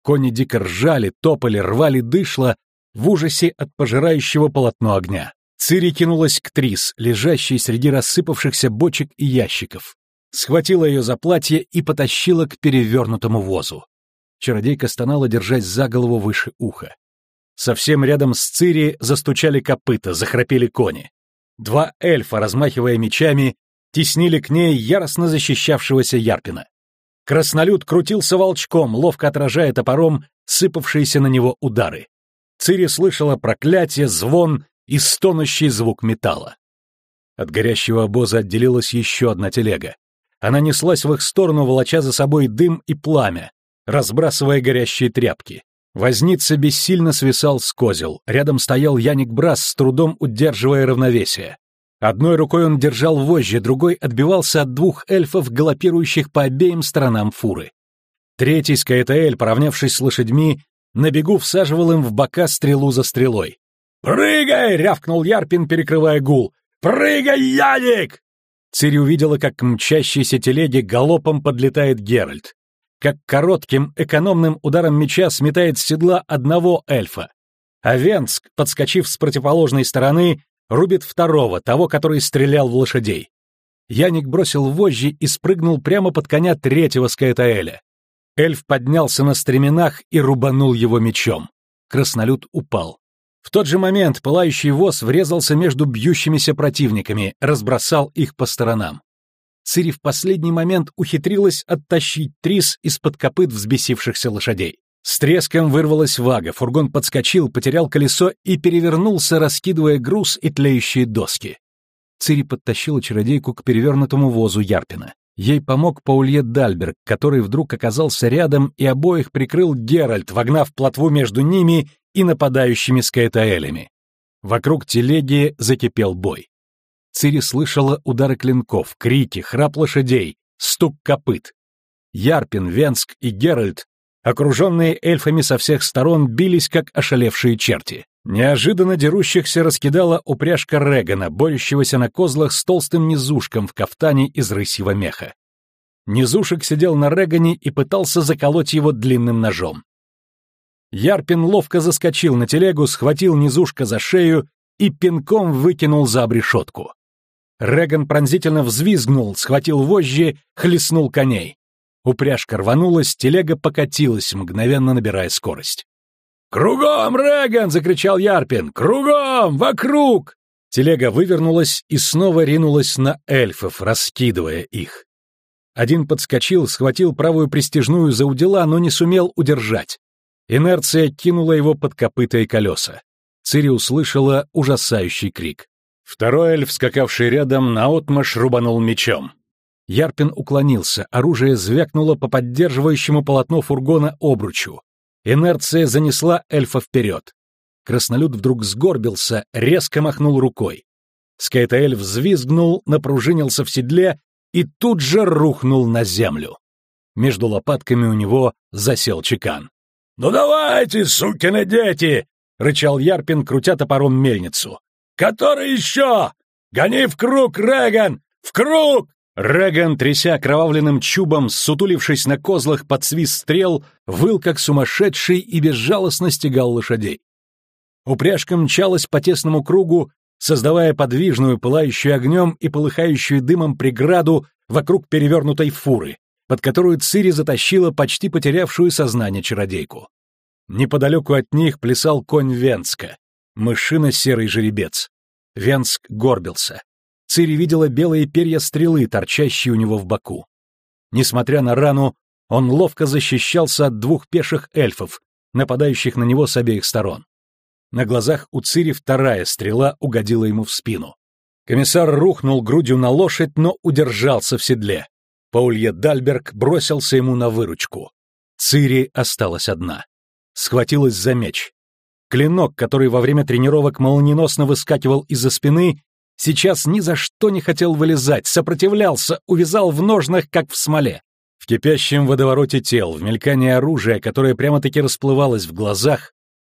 Кони дико ржали, топали, рвали дышло в ужасе от пожирающего полотно огня. Цири кинулась к Трис, лежащей среди рассыпавшихся бочек и ящиков. Схватила ее за платье и потащила к перевернутому возу. Чародейка стонала, держась за голову выше уха. Совсем рядом с Цири застучали копыта, захрапели кони. Два эльфа, размахивая мечами, теснили к ней яростно защищавшегося Ярпина. Краснолюд крутился волчком, ловко отражая топором сыпавшиеся на него удары. Цири слышала проклятие, звон и стонущий звук металла. От горящего обоза отделилась еще одна телега. Она неслась в их сторону, волоча за собой дым и пламя, разбрасывая горящие тряпки. Возница бессильно свисал с козел. Рядом стоял Яник Брас, с трудом удерживая равновесие. Одной рукой он держал вожжи, другой отбивался от двух эльфов, галопирующих по обеим сторонам фуры. Третий Скаэтаэль, поравнявшись с лошадьми, на бегу всаживал им в бока стрелу за стрелой. «Прыгай!» — рявкнул Ярпин, перекрывая гул. «Прыгай, Яник!» Цири увидела, как к мчащейся телеге галопом подлетает Геральт как коротким, экономным ударом меча сметает с седла одного эльфа, а Венск, подскочив с противоположной стороны, рубит второго, того, который стрелял в лошадей. Яник бросил вожжи и спрыгнул прямо под коня третьего Скаэтаэля. Эльф поднялся на стременах и рубанул его мечом. Краснолюд упал. В тот же момент пылающий воз врезался между бьющимися противниками, разбросал их по сторонам. Цири в последний момент ухитрилась оттащить Трис из-под копыт взбесившихся лошадей. С треском вырвалась вага, фургон подскочил, потерял колесо и перевернулся, раскидывая груз и тлеющие доски. Цири подтащила чародейку к перевернутому возу Ярпина. Ей помог Паулье Дальберг, который вдруг оказался рядом и обоих прикрыл Геральт, вогнав плотву между ними и нападающими скаэтаэлями. Вокруг телеги закипел бой. Цири слышала удары клинков, крики, храп лошадей, стук копыт. Ярпин, Венск и Геральт, окруженные эльфами со всех сторон, бились, как ошалевшие черти. Неожиданно дерущихся раскидала упряжка Регана, борющегося на козлах с толстым низушком в кафтане из рысьего меха. Низушек сидел на Регане и пытался заколоть его длинным ножом. Ярпин ловко заскочил на телегу, схватил низушка за шею и пинком выкинул за обрешетку. Реган пронзительно взвизгнул, схватил вожжи, хлестнул коней. Упряжка рванулась, телега покатилась, мгновенно набирая скорость. «Кругом, Реган!» — закричал Ярпин. «Кругом! Вокруг!» Телега вывернулась и снова ринулась на эльфов, раскидывая их. Один подскочил, схватил правую пристежную за удила, но не сумел удержать. Инерция кинула его под копыта и колеса. Цири услышала ужасающий крик. Второй эльф, скакавший рядом, наотмашь рубанул мечом. Ярпин уклонился, оружие звякнуло по поддерживающему полотно фургона обручу. Инерция занесла эльфа вперед. Краснолюд вдруг сгорбился, резко махнул рукой. Скайтаэль взвизгнул, напружинился в седле и тут же рухнул на землю. Между лопатками у него засел чекан. «Ну давайте, сукины дети!» — рычал Ярпин, крутя топором мельницу. Который еще? Гони в круг, Реган! В круг! Реган, тряся кровавленным чубом, сутулившись на козлах под свист стрел, выл как сумасшедший и безжалостно стегал лошадей. Упряжка мчалась по тесному кругу, создавая подвижную, пылающую огнем и полыхающую дымом преграду вокруг перевернутой фуры, под которую Цири затащила почти потерявшую сознание чародейку. Неподалеку от них плясал конь Венска, мышино-серый жеребец. Венск горбился. Цири видела белые перья стрелы, торчащие у него в боку. Несмотря на рану, он ловко защищался от двух пеших эльфов, нападающих на него с обеих сторон. На глазах у Цири вторая стрела угодила ему в спину. Комиссар рухнул грудью на лошадь, но удержался в седле. Паулье Дальберг бросился ему на выручку. Цири осталась одна. Схватилась за меч. Клинок, который во время тренировок молниеносно выскакивал из-за спины, сейчас ни за что не хотел вылезать, сопротивлялся, увязал в ножнах, как в смоле. В кипящем водовороте тел, в мелькании оружия, которое прямо-таки расплывалось в глазах,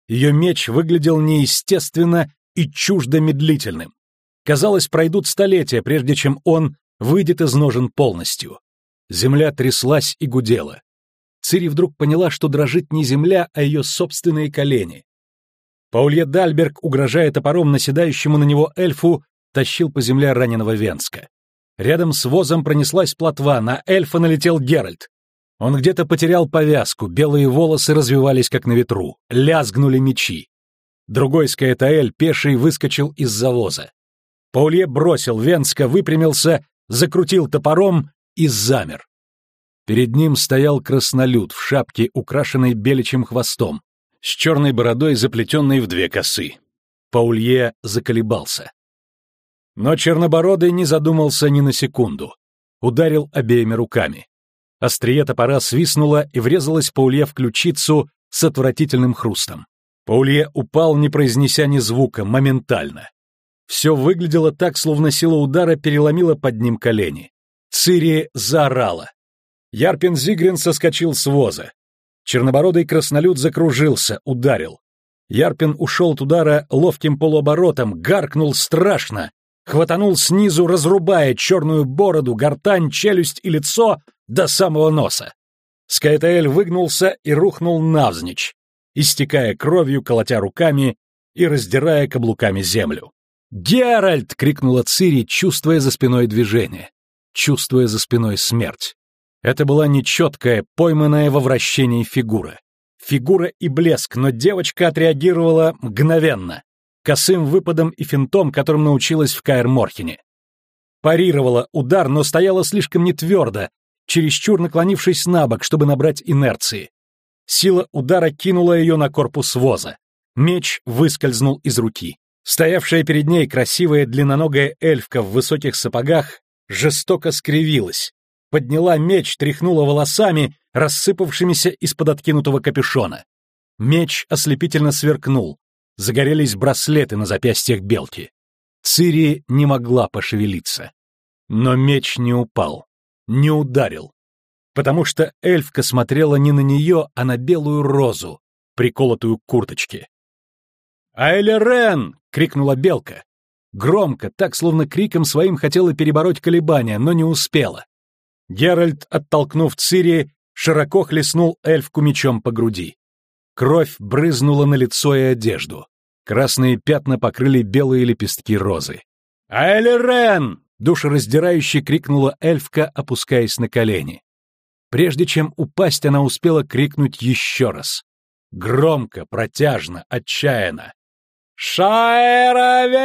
ее меч выглядел неестественно и чуждо медлительным. Казалось, пройдут столетия, прежде чем он выйдет из ножен полностью. Земля тряслась и гудела. Цири вдруг поняла, что дрожит не земля, а ее собственные колени. Паулье Дальберг, угрожая топором наседающему на него эльфу, тащил по земле раненого Венска. Рядом с возом пронеслась плотва, на эльфа налетел Геральт. Он где-то потерял повязку, белые волосы развивались как на ветру, лязгнули мечи. Другой Скаэтаэль, пеший, выскочил из завоза. Паулье бросил Венска, выпрямился, закрутил топором и замер. Перед ним стоял краснолюд в шапке, украшенной беличьим хвостом, с черной бородой, заплетенной в две косы. Паулье заколебался. Но Чернобородый не задумался ни на секунду. Ударил обеими руками. Острие топора свистнуло и врезалось Паулье в ключицу с отвратительным хрустом. Паулье упал, не произнеся ни звука, моментально. Все выглядело так, словно сила удара переломила под ним колени. Цири заорала. Ярпин Зигрин соскочил с воза. Чернобородый краснолюд закружился, ударил. Ярпин ушел от удара ловким полуоборотом, гаркнул страшно, хватанул снизу, разрубая черную бороду, гортань, челюсть и лицо до самого носа. Скайтаэль выгнулся и рухнул навзничь, истекая кровью, колотя руками и раздирая каблуками землю. «Геральт!» — крикнула Цири, чувствуя за спиной движение, чувствуя за спиной смерть. Это была нечеткая, пойманная во вращении фигура. Фигура и блеск, но девочка отреагировала мгновенно, косым выпадом и финтом, которым научилась в Каэр Морхене. Парировала удар, но стояла слишком нетвердо, чересчур наклонившись на бок, чтобы набрать инерции. Сила удара кинула ее на корпус воза. Меч выскользнул из руки. Стоявшая перед ней красивая длинноногая эльфка в высоких сапогах жестоко скривилась, подняла меч, тряхнула волосами, рассыпавшимися из-под откинутого капюшона. Меч ослепительно сверкнул, загорелись браслеты на запястьях белки. Цири не могла пошевелиться. Но меч не упал не ударил, потому что эльфка смотрела не на нее, а на белую розу, приколотую к курточке. «Айлерен!» — крикнула белка. Громко, так словно криком своим хотела перебороть колебания, но не успела. Геральт, оттолкнув Цири, широко хлестнул эльфку мечом по груди. Кровь брызнула на лицо и одежду. Красные пятна покрыли белые лепестки розы. «Айлерен!» душераздирающе крикнула эльфка, опускаясь на колени. Прежде чем упасть, она успела крикнуть еще раз. Громко, протяжно, отчаянно. «Шаэровет!»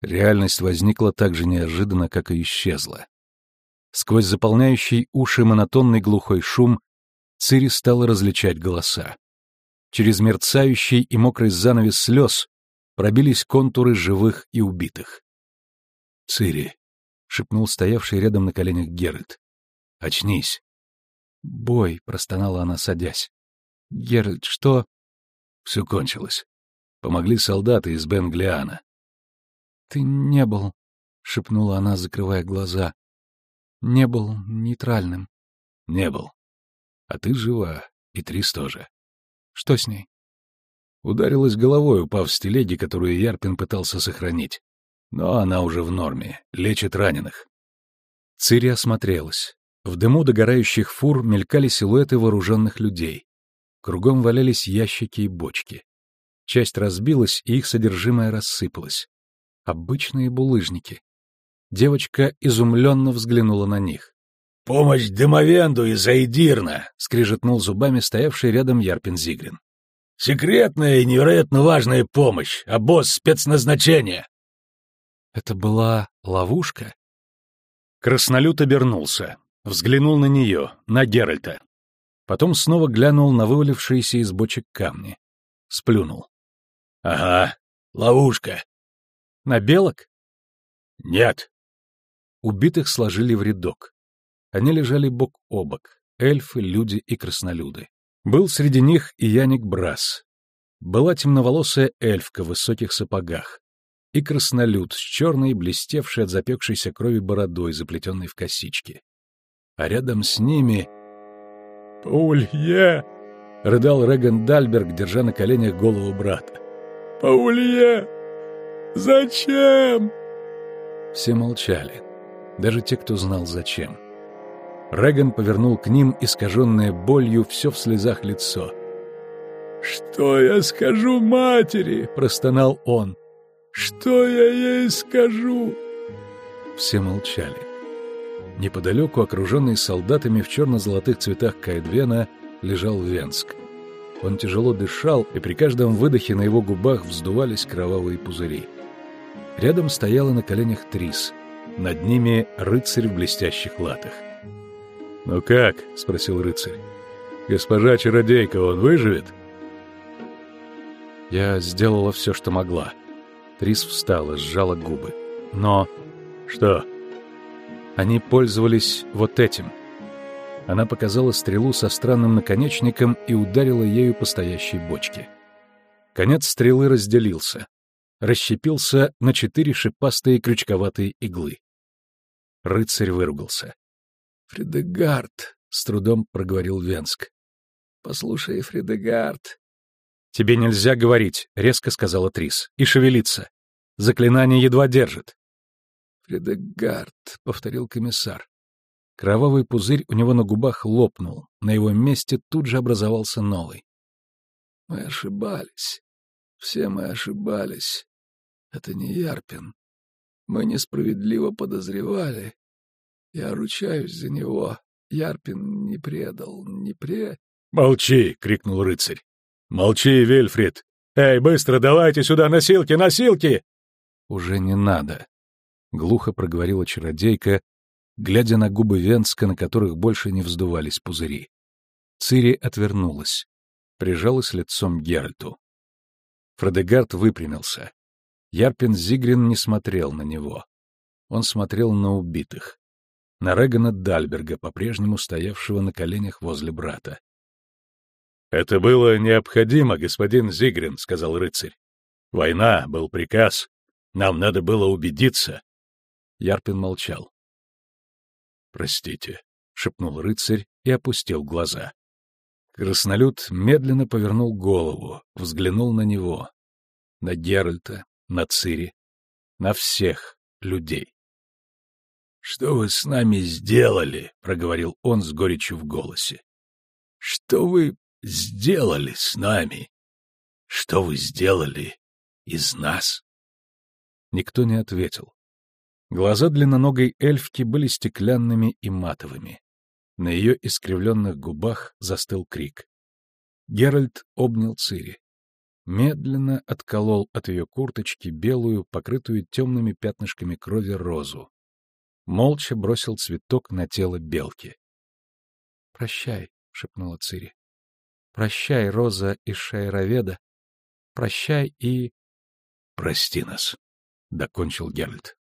Реальность возникла так же неожиданно, как и исчезла. Сквозь заполняющий уши монотонный глухой шум Цири стала различать голоса. Через мерцающий и мокрый занавес слез пробились контуры живых и убитых. «Цири», — шепнул стоявший рядом на коленях Геральт, — «очнись». «Бой», — простонала она, садясь. «Геральт, что...» Все кончилось. Помогли солдаты из Бенглиана. «Ты не был», — шепнула она, закрывая глаза. «Не был нейтральным». «Не был. А ты жива, и Трис тоже». «Что с ней?» Ударилась головой, упав с телеги, которую Ярпин пытался сохранить. Но она уже в норме, лечит раненых. Цири осмотрелась. В дыму догорающих фур мелькали силуэты вооруженных людей. Кругом валялись ящики и бочки. Часть разбилась, и их содержимое рассыпалось. Обычные булыжники. Девочка изумленно взглянула на них. — Помощь Дымовенду из Айдирна! — скрижетнул зубами стоявший рядом Ярпин Зигрин. — Секретная и невероятно важная помощь, а босс спецназначения! Это была ловушка? Краснолют обернулся, взглянул на нее, на Геральта. Потом снова глянул на вывалившиеся из бочек камни. Сплюнул. — Ага, ловушка. — На белок? — Нет. Убитых сложили в рядок. Они лежали бок о бок, эльфы, люди и краснолюды. Был среди них и Яник Брас. Была темноволосая эльфка в высоких сапогах. И краснолюд с черной, блестевшей от запекшейся крови бородой, заплетенной в косички. А рядом с ними... «Паулье!» — рыдал Реган Дальберг, держа на коленях голову брата. «Паулье! Зачем?» Все молчали, даже те, кто знал зачем. Реган повернул к ним искаженное болью все в слезах лицо. «Что я скажу матери?» — простонал он. «Что я ей скажу?» Все молчали. Неподалеку, окруженный солдатами в черно-золотых цветах Кайдвена, лежал Венск. Он тяжело дышал, и при каждом выдохе на его губах вздувались кровавые пузыри. Рядом стояла на коленях Трис. Над ними рыцарь в блестящих латах. «Ну как?» — спросил рыцарь. «Госпожа-чародейка, он выживет?» Я сделала все, что могла. Трис встала, сжала губы. Но... Что? Они пользовались вот этим. Она показала стрелу со странным наконечником и ударила ею по стоящей бочке. Конец стрелы разделился. Расщепился на четыре шипастые крючковатые иглы. Рыцарь выругался. «Фредегард», — с трудом проговорил Венск. «Послушай, Фредегард». «Тебе нельзя говорить», — резко сказала Трис, — «и шевелиться. Заклинание едва держит». «Фредегард», — повторил комиссар. Кровавый пузырь у него на губах лопнул, на его месте тут же образовался новый. «Мы ошибались. Все мы ошибались. Это не Ярпин. Мы несправедливо подозревали. Я ручаюсь за него. Ярпин не предал, не пре...» «Молчи!» — крикнул рыцарь. «Молчи, Вельфрид! Эй, быстро давайте сюда носилки, носилки!» «Уже не надо», — глухо проговорила чародейка, глядя на губы Венска, на которых больше не вздувались пузыри. Цири отвернулась, прижалась лицом к Геральту. Фредегард выпрямился. Ярпин Зигрин не смотрел на него. Он смотрел на убитых на Регана Дальберга, по-прежнему стоявшего на коленях возле брата. «Это было необходимо, господин Зигрин», — сказал рыцарь. «Война, был приказ. Нам надо было убедиться». Ярпин молчал. «Простите», — шепнул рыцарь и опустил глаза. Краснолюд медленно повернул голову, взглянул на него, на Геральта, на Цири, на всех людей. «Что вы с нами сделали?» — проговорил он с горечью в голосе. «Что вы сделали с нами? Что вы сделали из нас?» Никто не ответил. Глаза длинноногой эльфки были стеклянными и матовыми. На ее искривленных губах застыл крик. Геральт обнял Цири. Медленно отколол от ее курточки белую, покрытую темными пятнышками крови розу, молча бросил цветок на тело белки. — Прощай, — шепнула Цири. — Прощай, Роза из Шайроведа. Прощай и... — Прости нас, — докончил Геральт.